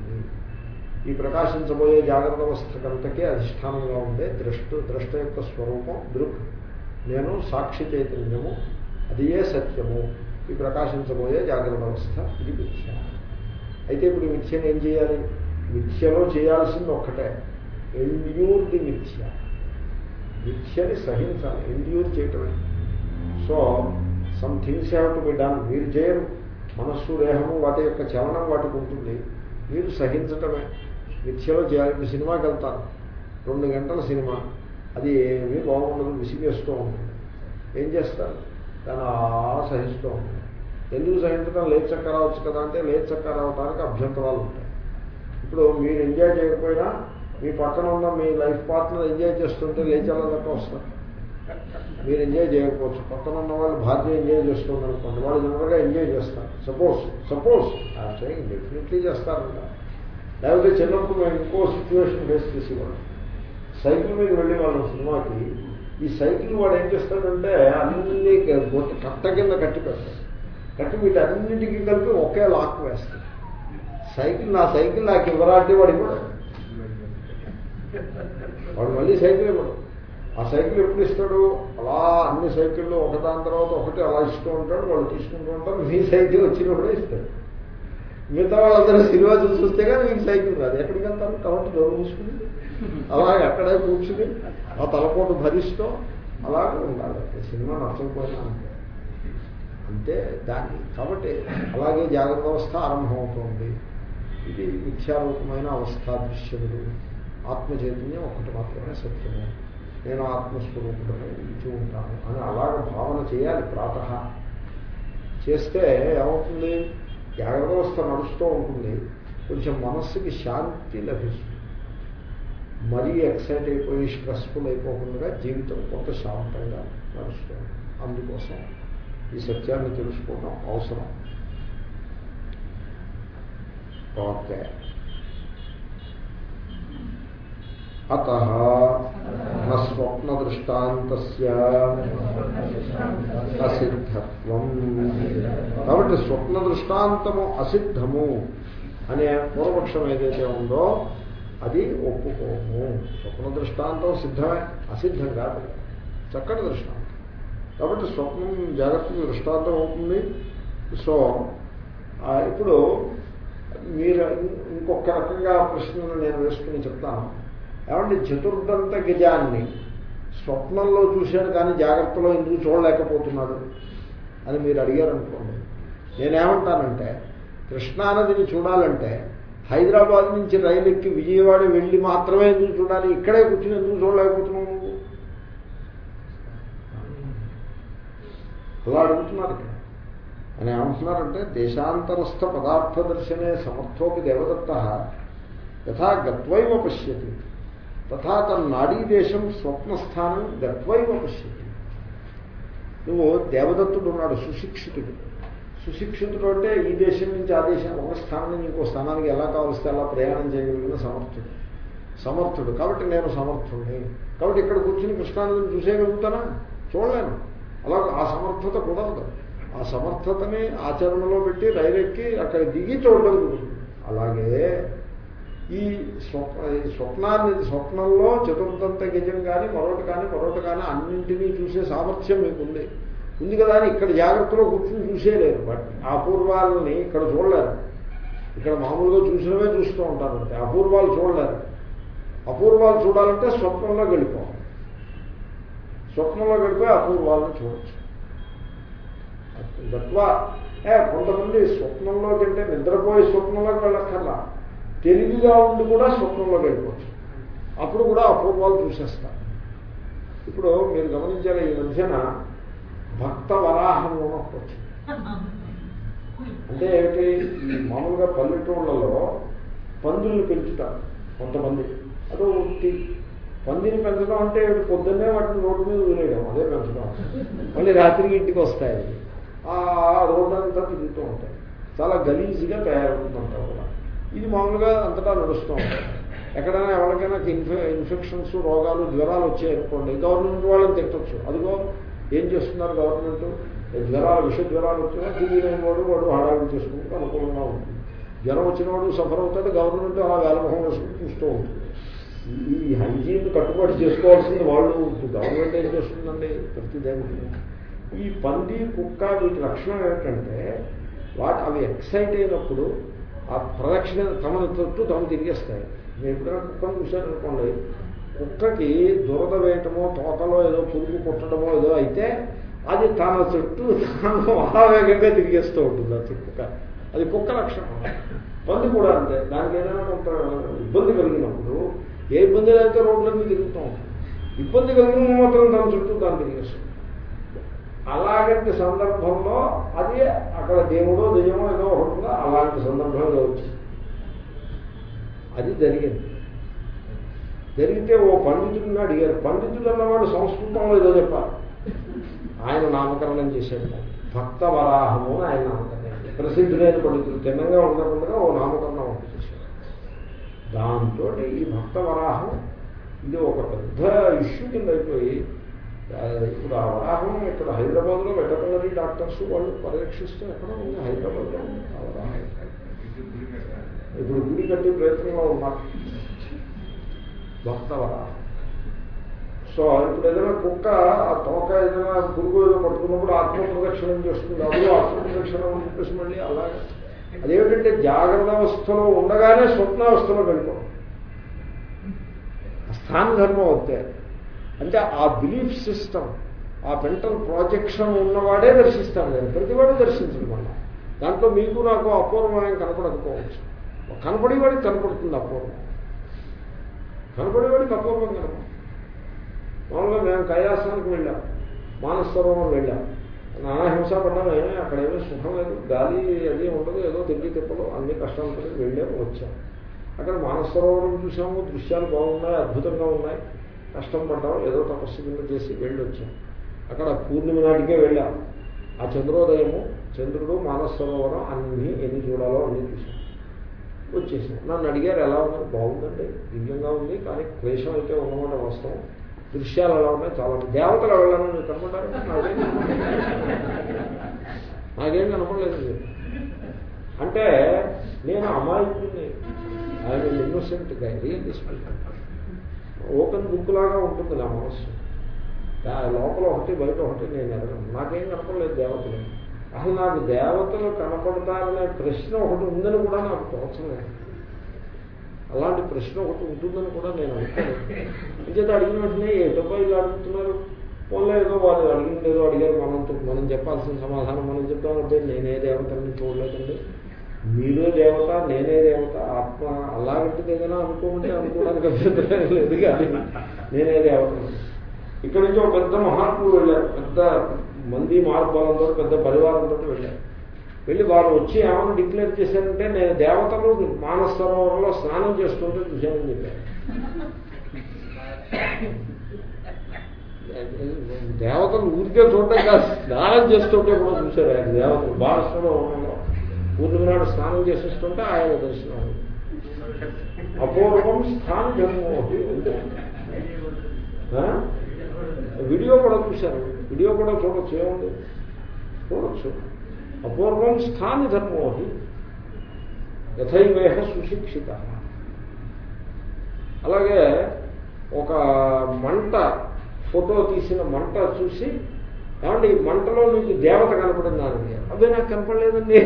ఈ ప్రకాశించబోయే జాగ్రత్త అవస్థ కంతకే అధిష్టానంగా ఉండే ద్రష్టు ద్రష్ట యొక్క స్వరూపం దృక్. నేను సాక్షి చైతన్యము అది ఏ సత్యము? ఈ ప్రకాశించబోయే జాగ్రత్త అవస్థ ఇది మిథ్య. అయితే ఇప్పుడు మిథ్యను ఏం చేయాలి? మిథ్యలో చేయాల్సింది ఒక్కటే. ఎండ్యూర్డ్ ది మిథ్య మిథ్యని సహించాలి ఎండ్యూర్ చేయటమే so some things have to be done మీరు చేయరు. మనస్సు దేహము వాటి యొక్క చలనం వాటికి ఉంటుంది. మీరు సహించటమే. మిథ్యలో చేయాలి. ఇప్పుడు సినిమాకి వెళ్తారు రెండు గంటల సినిమా. అది ఏమీ బాగుండదు. విసిగేస్తూ ఉంటుంది ఏం చేస్తారు? దాన్ని సహిస్తూ ఉంటుంది ఎందుకు సహించడం లేట్ చక్క రావచ్చు కదా అంటే లేట్ చక్క రావడానికి అభ్యంతరాలు ఉంటాయి. ఇప్పుడు మీరు ఎంజాయ్ చేయకపోయినా మీ పక్కన ఉన్న మీ లైఫ్ పార్ట్నర్ ఎంజాయ్ చేస్తుంటే లేచేళ్ళ వస్తారు. మీరు ఎంజాయ్ చేయకపోవచ్చు. పక్కన ఉన్న వాళ్ళు భార్య ఎంజాయ్ చేస్తుంది అనుకోండి. వాళ్ళు జనరల్గా ఎంజాయ్ చేస్తారు. సపోజ్ సపోజ్ చేయండి డెఫినెట్లీ చేస్తారంట. లేకపోతే చిన్నప్పుడు మేము ఇంకో సిచ్యువేషన్ ఫేస్ చేసేవాళ్ళం. సైకిల్ మీద వెళ్ళే వాళ్ళం సినిమాకి. ఈ సైకిల్ వాడు ఏం చేస్తాడంటే అన్ని కట్ట కింద కట్టి పెడతాడు. కట్టి వీటన్నిటికీ కలిపి ఒకే లాక్ వేస్తాడు. సైకిల్ నా సైకిల్ నాకు ఇవ్వరా అంటే వాడు ఇవ్వడు. వాడు మళ్ళీ సైకిల్ ఇవ్వడు. ఆ సైకిల్ ఎప్పుడు ఇస్తాడు? అలా అన్ని సైకిళ్ళు ఒకదాని తర్వాత ఒకటి అలా ఇస్తూ ఉంటాడు. వాళ్ళు తీసుకుంటూ ఉంటారు. మీ సైకిల్ వచ్చినప్పుడే ఇస్తాడు. మిగతా వాళ్ళందరూ సినిమా చూస్తే కానీ మీకు సైకిల్ రాదు. ఎక్కడికి వెళ్తారు కాబట్టి దూరం చూసుకుని అలాగే అక్కడే కూర్చుని ఆ తలపోటు భరిస్తూ అలాగే ఉండాలి. సినిమా నచ్చకపోయినా అంతే. అంతే దాన్ని కాబట్టి అలాగే జాగ్రత్త అవస్థ ఆరంభమవుతుంది. ఇది మిథ్యారూపమైన అవస్థా దృశ్యములు ఆత్మచైతన్యం ఒకటి మాత్రమే సత్యము. నేను ఆత్మస్వరూపుడమే ఇచ్చి ఉంటాను అని అలాగ భావన చేయాలి ప్రాత. చేస్తే ఏమవుతుంది? జాగ్రత్త నడుస్తూ ఉంటుంది. కొంచెం మనస్సుకి శాంతి లభిస్తుంది. మరీ ఎక్సైట్ అయిపోయి స్ట్రెస్ఫుల్ అయిపోకుండా జీవితం కొంత శాంతంగా నడుస్తుంది అందుకోసం ఈ సత్యాన్ని తెలుసుకోవడం అవసరం. ఓకే. అత స్వప్నదృష్టాంత అసిద్ధత్వం కాబట్టి స్వప్న దృష్టాంతము అసిద్ధము అనే పూర్వపక్షం ఏదైతే ఉందో అది ఒప్పుకోము. స్వప్న దృష్టాంతం సిద్ధమే అసిద్ధం కాదు. చక్కటి దృష్టాంతం. కాబట్టి స్వప్నం జాగ్రత్త దృష్టాంతం అవుతుంది. సో ఇప్పుడు మీరు ఇంకొక రకంగా ప్రశ్నలు నేను వేసుకుని చెప్తాను. ఏమంటే చతుర్దంత గజాన్ని స్వప్నంలో చూశాడు కానీ జాగ్రత్తలో ఎందుకు చూడలేకపోతున్నాడు అని మీరు అడిగారనుకోండి. నేనేమంటానంటే కృష్ణానదిని చూడాలంటే హైదరాబాద్ నుంచి రైలు ఎక్కి విజయవాడ వెళ్ళి మాత్రమే ఎందుకు చూడాలి? ఇక్కడే కూర్చుని ఎందుకు చూడలేకపోతున్నావు నువ్వు? అలా అడుగుతున్నారు ఇక్కడ. అని ఏమంటున్నారంటే దేశాంతరస్థ పదార్థ దర్శనే సమర్థోపి దేవదత్త యథా గత్వైవ పశ్యతి. తథా తన నాడీదేశం స్వప్నస్థానం గత్వైవ పశ్యతి. నువ్వు దేవదత్తుడు ఉన్నాడు సుశిక్షితుడు. సుశిక్షితుడు అంటే ఈ దేశం నుంచి ఆ దేశం ఒక స్థానం నుంచి ఇంకో స్థానానికి ఎలా కావలిస్తే అలా ప్రయాణం చేయగలిగిన సమర్థుడు. సమర్థుడు. కాబట్టి నేను సమర్థుడిని కాబట్టి ఇక్కడ కూర్చుని కృష్ణానందం చూసేయగలుగుతానా? చూడలేను. అలా ఆ సమర్థత కుదరదు. ఆ సమర్థతని ఆచరణలో పెట్టి రైలెక్కి అక్కడ దిగి చూడగలుగుతుంది అలాగే ఈ స్వప్న స్వప్నాన్ని స్వప్నంలో చతుర్థంత గజం కానీ మరొకటి కానీ మరొకటి కానీ అన్నింటినీ చూసే సామర్థ్యం మీకు ఉంది ఉంది కదా అని ఇక్కడ జాగ్రత్తలో కూర్చుని చూసేయలేరు బట్ అపూర్వాలని ఇక్కడ చూడలేరు. ఇక్కడ మామూలుగా చూసినవే చూస్తూ ఉంటారు అంటే అపూర్వాలు చూడలేరు. అపూర్వాలు చూడాలంటే స్వప్నంలో గడిపోవాలి స్వప్నంలో గడిపోయి అపూర్వాలను చూడవచ్చు గత్వా ఏ కొంతమంది స్వప్నంలో కంటే నిద్రపోయే స్వప్నంలోకి వెళ్ళక్కర్లా. తెలివిగా ఉండి కూడా స్వప్నంలోకి వెళ్ళిపోవచ్చు అప్పుడు కూడా అపూర్వాలు చూసేస్తారు. ఇప్పుడు మీరు గమనించిన ఈ మధ్యన భక్త వరాహంలో ఒకటి అంటే ఏమిటి? ఈ మామూలుగా పల్లెటూళ్ళలో పందుల్ని పెంచుతారు కొంతమంది. అదో వృత్తి పందిని పెంచడం అంటే పొద్దున్నే వాటిని రోడ్డు మీద వదిలేయడం అదే పెంచడం. మళ్ళీ రాత్రికి ఇంటికి వస్తాయి. ఆ రోడ్డు అంతా తిరుగుతూ ఉంటాయి. చాలా గలీజ్గా తయారవుతుంటారు ఇది మామూలుగా అంతటా నడుస్తూ ఉంటాయి ఎక్కడైనా ఎవరికైనా ఇన్ఫె ఇన్ఫెక్షన్స్ రోగాలు జ్వరాలు వచ్చాయనుకోండి గవర్నమెంట్ వాళ్ళని తిట్టచ్చు. అదిగో ఏం చేస్తున్నారు గవర్నమెంట్? జ్వరాలు విష జ్వరాలు వచ్చినా టీవీ లేని వాడు వాడు హడావిడి చేసుకుంటూ అనుకూలంగా ఉంటుంది. జ్వరం వచ్చిన వాడు సఫర్ అవుతాడు గవర్నమెంట్ అలా వేలమొహం వేసుకుని చూస్తూ ఉంటుంది. ఈ హైజీన్ కట్టుబాటు చేసుకోవాల్సింది వాళ్ళు గవర్నమెంట్ ఏం చేస్తుందండి? ప్రతిదానికి ఈ పంది కుక్క వీటి లక్షణం ఏంటంటే వాటి అవి ఎక్సైట్ అయినప్పుడు ఆ ప్రదక్షిణ తమను చుట్టూ తమను తిరిగేస్తాయి. మీరు ఎప్పుడైనా కుక్కను చూశారనుకోండి కుక్కకి దురద వేయటమో తోటలో ఏదో పురుగు కుట్టడమో ఏదో అయితే అది తన చుట్టూ తాను మహావేగంగా తిరిగేస్తూ ఉంటుంది ఆ కుక్క అది కుక్క లక్షణం. పంది కూడా అంతే. దానికి ఏదైనా కొంత ఇబ్బంది కలిగినప్పుడు ఏ ఇబ్బంది లేకపోతే రోడ్లన్నీ తిరుగుతూ ఉంటుంది. ఇబ్బంది కలిగిన మాత్రం దాని చుట్టూ దాన్ని తిరిగేస్తుంది. అలాగంటి సందర్భంలో అది అక్కడ దేవుడో దెయ్యమో ఏదో ఒకటి అలాంటి సందర్భంలో వచ్చింది అది జరిగింది. జరిగితే ఓ పండితుడిని అడిగారు. పండితుడు అన్నవాడు సంస్కృతంలో ఏదో చెప్పాలి. ఆయన నామకరణం చేశాడు. భక్త వరాహము అని ఆయన నామకరణం ప్రసిద్ధులైన ప్రసిద్ధుడైన పండితుడు. తిన్నంగా ఉండకుండా ఓ నామకరణం ఒకటి చేశాడు. దాంతో ఈ భక్త వరాహం ఇది ఒక పెద్ద ఇష్యూ కింద అయిపోయి ఇప్పుడు ఆ వరాహం ఇక్కడ హైదరాబాద్లో వెటర్నరీ డాక్టర్స్ వాళ్ళు పరీక్షిస్తూ ఎక్కడ ఉంది? హైదరాబాద్లో? ఆ వరాహం ఇప్పుడు గుడి కట్టే ప్రయత్నంలో ఉన్నారు భక్త వరాహం సో ఇప్పుడు ఏదైనా కుక్క ఆ తోక ఏదైనా పురుగు ఏదో పట్టుకున్నప్పుడు ఆత్మప్రదక్షిణం చేస్తుంది. అప్పుడు ఆత్మప్రదక్షిణం అని చెప్పేసి మళ్ళీ అలాగే. అదేమిటంటే జాగ్రత్త అవస్థలో ఉండగానే స్వప్నావస్థలో వెళ్ళిపోవడం. స్థాన ధర్మం అవుతే అంటే ఆ బిలీఫ్ సిస్టమ్ ఆ మెంటల్ ప్రాజెక్షన్ ఉన్నవాడే దర్శిస్తాడు. నేను ప్రతివాడు దర్శించడు మళ్ళా. దాంట్లో మీకు నాకు అపూర్వం కనపడకపోవచ్చు. కనపడేవాడికి కనపడుతుంది అపూర్వం. కనపడేవాడికి అపూర్వం కనపడుతుంది. మామూలుగా మేము కైలాసానికి వెళ్ళాం. మానసరోవరం వెళ్ళాం. నానా హింస పడ్డాము ఏమే అక్కడ ఏమీ సుఖం లేదు. గాలి అది ఉండదు ఏదో తిండి తిప్పలు అన్ని కష్టాలు వెళ్ళాము వచ్చాం. అక్కడ మానసరోవరం చూసాము దృశ్యాలు బాగున్నాయి అద్భుతంగా ఉన్నాయి. కష్టం పడ్డాం ఏదో తపస్సు కింద చేసి వెళ్ళి వచ్చాం అక్కడ పూర్ణిమ నాటికే వెళ్ళాం. ఆ చంద్రోదయము చంద్రుడు మానసరోవరం అన్నీ ఎన్ని చూడాలో అన్నీ చూసాం వచ్చేసాం. నన్ను అడిగారు ఎలా ఉందని బాగుందండి. దివ్యంగా ఉంది కానీ క్లేశం అయితే ఉన్నమాట వస్తాం దృశ్యాలు ఎలా ఉన్నాయి చాలా దేవతలు వెళ్ళాలని మీరు కనుకుంటారు నాకేం కనపడలేదు. అంటే నేను అమాయకుడిని. ఆయన ఇన్నోసెంట్గా తీసుకుంటాను ఓపెన్ బుక్ లాగా ఉంటుంది నా మనస్సు లోపల ఒకటి బయట ఒకటి నేను ఎదగను. నాకేం కనపడలేదు దేవతలు. అసలు నాకు దేవతలు కనపడతారనే ప్రశ్న ఒకటి ఉందని కూడా నాకు తోచలేదు అలాంటి ప్రశ్న ఒకటి ఉంటుందని కూడా నేను అనుకోలేదు ఇంకేత అడిగిన వెంటనే ఏటో ఇలా అడుగుతున్నారు. వాళ్ళు ఏదో వాళ్ళు అడిగింది ఏదో అడిగారు. మనం మనం చెప్పాల్సిన సమాధానం మనం చెప్తామంటే నేనే దేవతని చూడలేదండి. మీరే దేవత నేనే దేవత ఆత్మ అలాంటిది ఏదైనా అనుకోమంటే అనుకోవడానికి అభ్యంతరం లేదు కానీ నేనే దేవత. ఇక్కడి నుంచి ఒక పెద్ద మహాత్ములు వెళ్ళారు పెద్ద మంది మార్గాలంతో పెద్ద పరివారంతో వెళ్ళారు. వెళ్ళి వారు వచ్చి ఏమైనా డిక్లేర్ చేశారంటే నేను దేవతలు మానస సరోవరంలో స్నానం చేస్తుంటే చూశానని చెప్పారు. దేవతలు ఊరికే చూడటం కాదు స్నానం చేస్తుంటే కూడా చూశారు ఆయన దేవతలు. మానస సరోవరంలో పూర్ణిమ నాడు స్నానం చేసేస్తుంటే ఆయన దర్శనం. అపూర్వం స్థాన జన్మోహి వీడియో కూడా చూశారు. వీడియో కూడా చూడొచ్చు. ఏముంది? చూడొచ్చు. అపూర్వం స్థాని ధర్మోహి యథైవేహ సుశిక్షిత. అలాగే ఒక మంట ఫోటో తీసిన మంట చూసి కాబట్టి ఈ మంటలో మీకు దేవత కనపడిందా అని అదే నాకు కనపడలేదండి.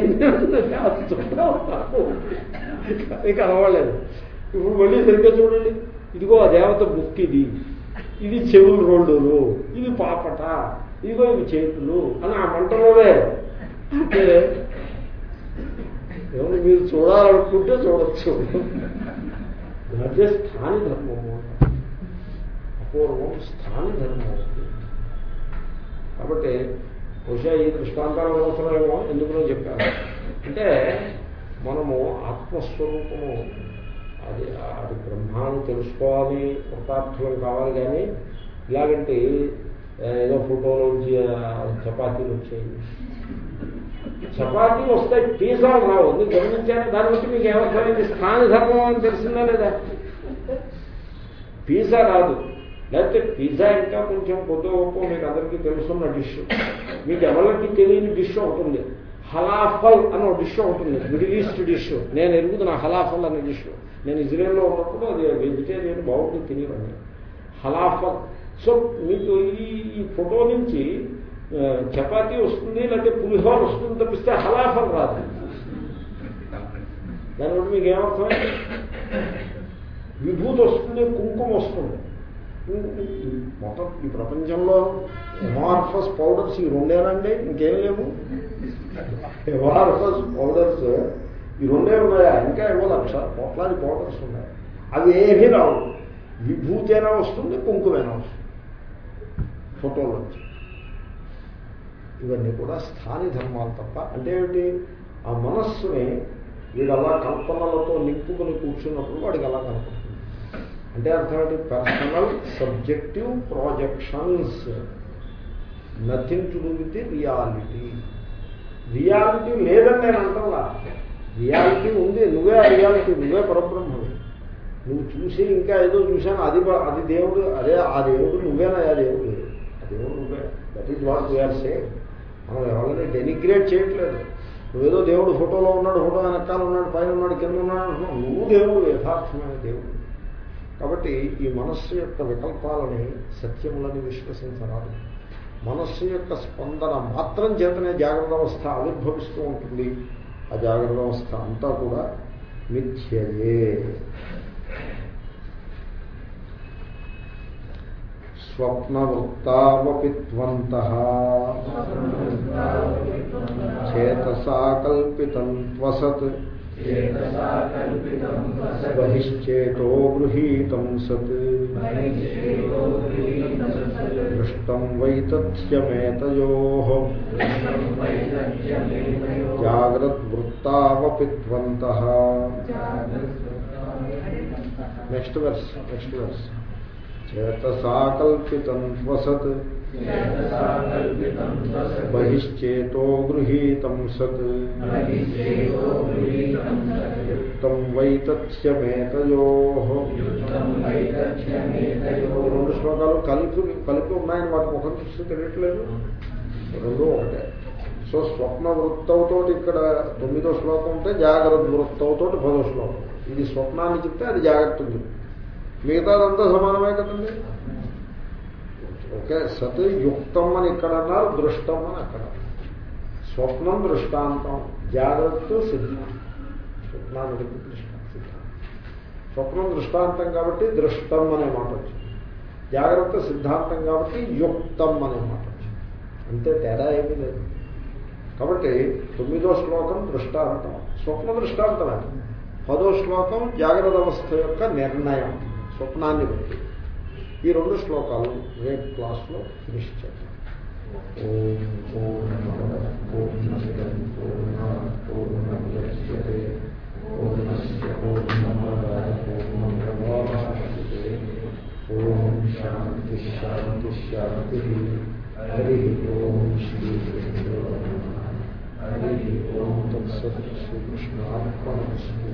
అది కనపడలేదు ఇప్పుడు మళ్ళీ సరిగ్గా చూడండి. ఇదిగో ఆ దేవత బుక్ ఇది. ఇది చెవులు రోడ్డులు ఇది పాపట. ఇదిగో ఇవి చేతులు అని ఆ మంటలోనే. అంటే ఏమన్నా మీరు చూడాలనుకుంటే చూడొచ్చు. అదే స్థాని ధర్మము అపూర్వం స్థాని ధర్మం కాబట్టి బహుశా ఈ దృష్టాంతాలు అవసరమేమో ఎందుకునో చెప్పాను అంటే మనము ఆత్మస్వరూపము అది అది బ్రహ్మాన్ని తెలుసుకోవాలి కృతార్థులం కావాలి కానీ ఇలాగంటే ఏదో ఫోటోలోంచి ఆ, చపాతీలు వచ్చాయి. చపాతీలు వస్తాయి పిజ్జాలు రావు. ఎందుకు గమనించాను దాన్ని బట్టి మీకు ఏమర్థమైంది? స్థాన ధర్మం అని తెలిసిందా లేదా? పిజ్జా రాదు. లేకపోతే పిజ్జా ఇంకా కొంచెం కొత్త గొప్ప మీకు అందరికీ తెలుసున్న డిష్ మీకు ఎవరికి తెలియని డిష్ ఉంటుంది హలాఫల్ అనే ఒక డిష్ ఉంటుంది మిడిల్ ఈస్ట్ డిష్ నేను ఎరుగుతున్న హలాఫల్ అనే డిష్ నేను ఇజ్రాయెల్లో ఉన్నప్పుడు అది వెజిటేరియన్ బాగుంటుంది తినేవాడిని. హలాఫల్ సో మీకు ఈ ఈ ఫోటో నుంచి చపాతీ వస్తుంది లేకపోతే పులిహోర వస్తుంది తప్పిస్తే హలాఫల్ రాదు. దాని బట్టి మీకు ఏమర్థమైంది? విభూతి వస్తుంది కుంకుమ వస్తుంది. మొత్తం ఈ ప్రపంచంలో ఎమార్ఫస్ పౌడర్స్ ఈ రెండేనండి? ఇంకేం లేవు? ఎమార్ఫస్ పౌడర్స్ ఈ రెండే ఉన్నాయా? ఇంకా ఏమో లక్ష కోట్లాది పౌడర్స్ ఉన్నాయి. అవి ఏమీ రావు. విభూతి అయినా వస్తుంది కుంకుమైనా వస్తుంది. ఫోటోలో ఇవన్నీ కూడా స్థాని ధర్మాలు తప్ప అంటే ఏమిటి? ఆ మనస్సుని వీడు అలా కల్పనలతో నింపుకుని కూర్చున్నప్పుడు వాడికి అలా కనపడుతుంది. అంటే అర్థం ఏంటి personal subjective projections nothing to do with reality reality లేదని నేను అంటున్నా రియాలిటీ ఉంది. నువ్వే రియాలిటీ నువ్వే పరబ్రహ్మవి నువ్వు చూసి ఇంకా ఏదో చూశాను. అది అది దేవుడు అదే ఆ దేవుడు నువ్వేనా? ఆ దేవుడు ఆ దేవుడు నువ్వే. That is what we are same మనం ఎవరైనా డెనిగ్రేట్ చేయట్లేదు. నువ్వేదో దేవుడు ఫోటోలో ఉన్నాడు ఫోటో వెనకాల ఉన్నాడు పైన ఉన్నాడు కింద ఉన్నాడు అంటున్నావు. నువ్వు దేవుడు యథార్థమైన దేవుడు. కాబట్టి ఈ మనస్సు యొక్క వికల్పాలని సత్యములని విశ్వసించరాదు. మనస్సు యొక్క స్పందన మాత్రం చేతనే జాగ్రత్త అవస్థ ఆవిర్భవిస్తూ ఉంటుంది. ఆ జాగ్రత్త అవస్థ అంతా కూడా మిథ్యయే. స్వప్నవృత్తావపిత్వంత చేతసా కల్పితం త్వసత్ بہشی گئی تھی جاگر ویت బహిశ్చేతో గృహీతం సత్. యుక్తం వైతథ్యమేతయో రెండు శ్లోకాలు కలిపి కలిపి ఉన్నాయని వాటి ముఖం చూస్తే తెలియట్లేదు. రెండు ఒకటే. సో స్వప్న వృత్తవుతో ఇక్కడ తొమ్మిదో శ్లోకం ఉంటే జాగ్రత్త వృత్తవుతో పదో శ్లోకం. ఇది స్వప్నాన్ని చెప్తే అది జాగ్రత్త చెప్తే మిగతాదంతా సమానమే కదండి? ఓకే? సత్ యుక్తం అని ఇక్కడ అన్నారు దృష్టం అని అక్కడ. స్వప్నం దృష్టాంతం. జాగ్రత్త సిద్ధం స్వప్నానికి దృష్టాంతం సిద్ధాంతం. స్వప్నం దృష్టాంతం కాబట్టి దృష్టం అనే మాట వచ్చింది. జాగ్రత్త సిద్ధాంతం కాబట్టి యుక్తం అనే మాట వచ్చింది. అంతే తేడా ఏమీ లేదు. కాబట్టి తొమ్మిదో శ్లోకం దృష్టాంతం. స్వప్న దృష్టాంతమే. పదో శ్లోకం జాగ్రత్త అవస్థ యొక్క నిర్ణయం. స్వప్నాన్ని బట్టి. ఈ రెండు శ్లోకాలు రేపు క్లాస్లో ఫినిష్ చేద్దాం ఓం పూర్ణమద పూర్ణమిదం పూర్ణాత్ పూర్ణముదచ్యతే పూర్ణస్య పూర్ణమాదాయ పూర్ణమేవావశిష్యతే ఓం శాంతి శాంతి శాంతి. హరి ఓం శ్రీ గురుభ్యో నమః. హరి ఓం తత్సత్ శ్రీకృష్ణార్పణమస్తు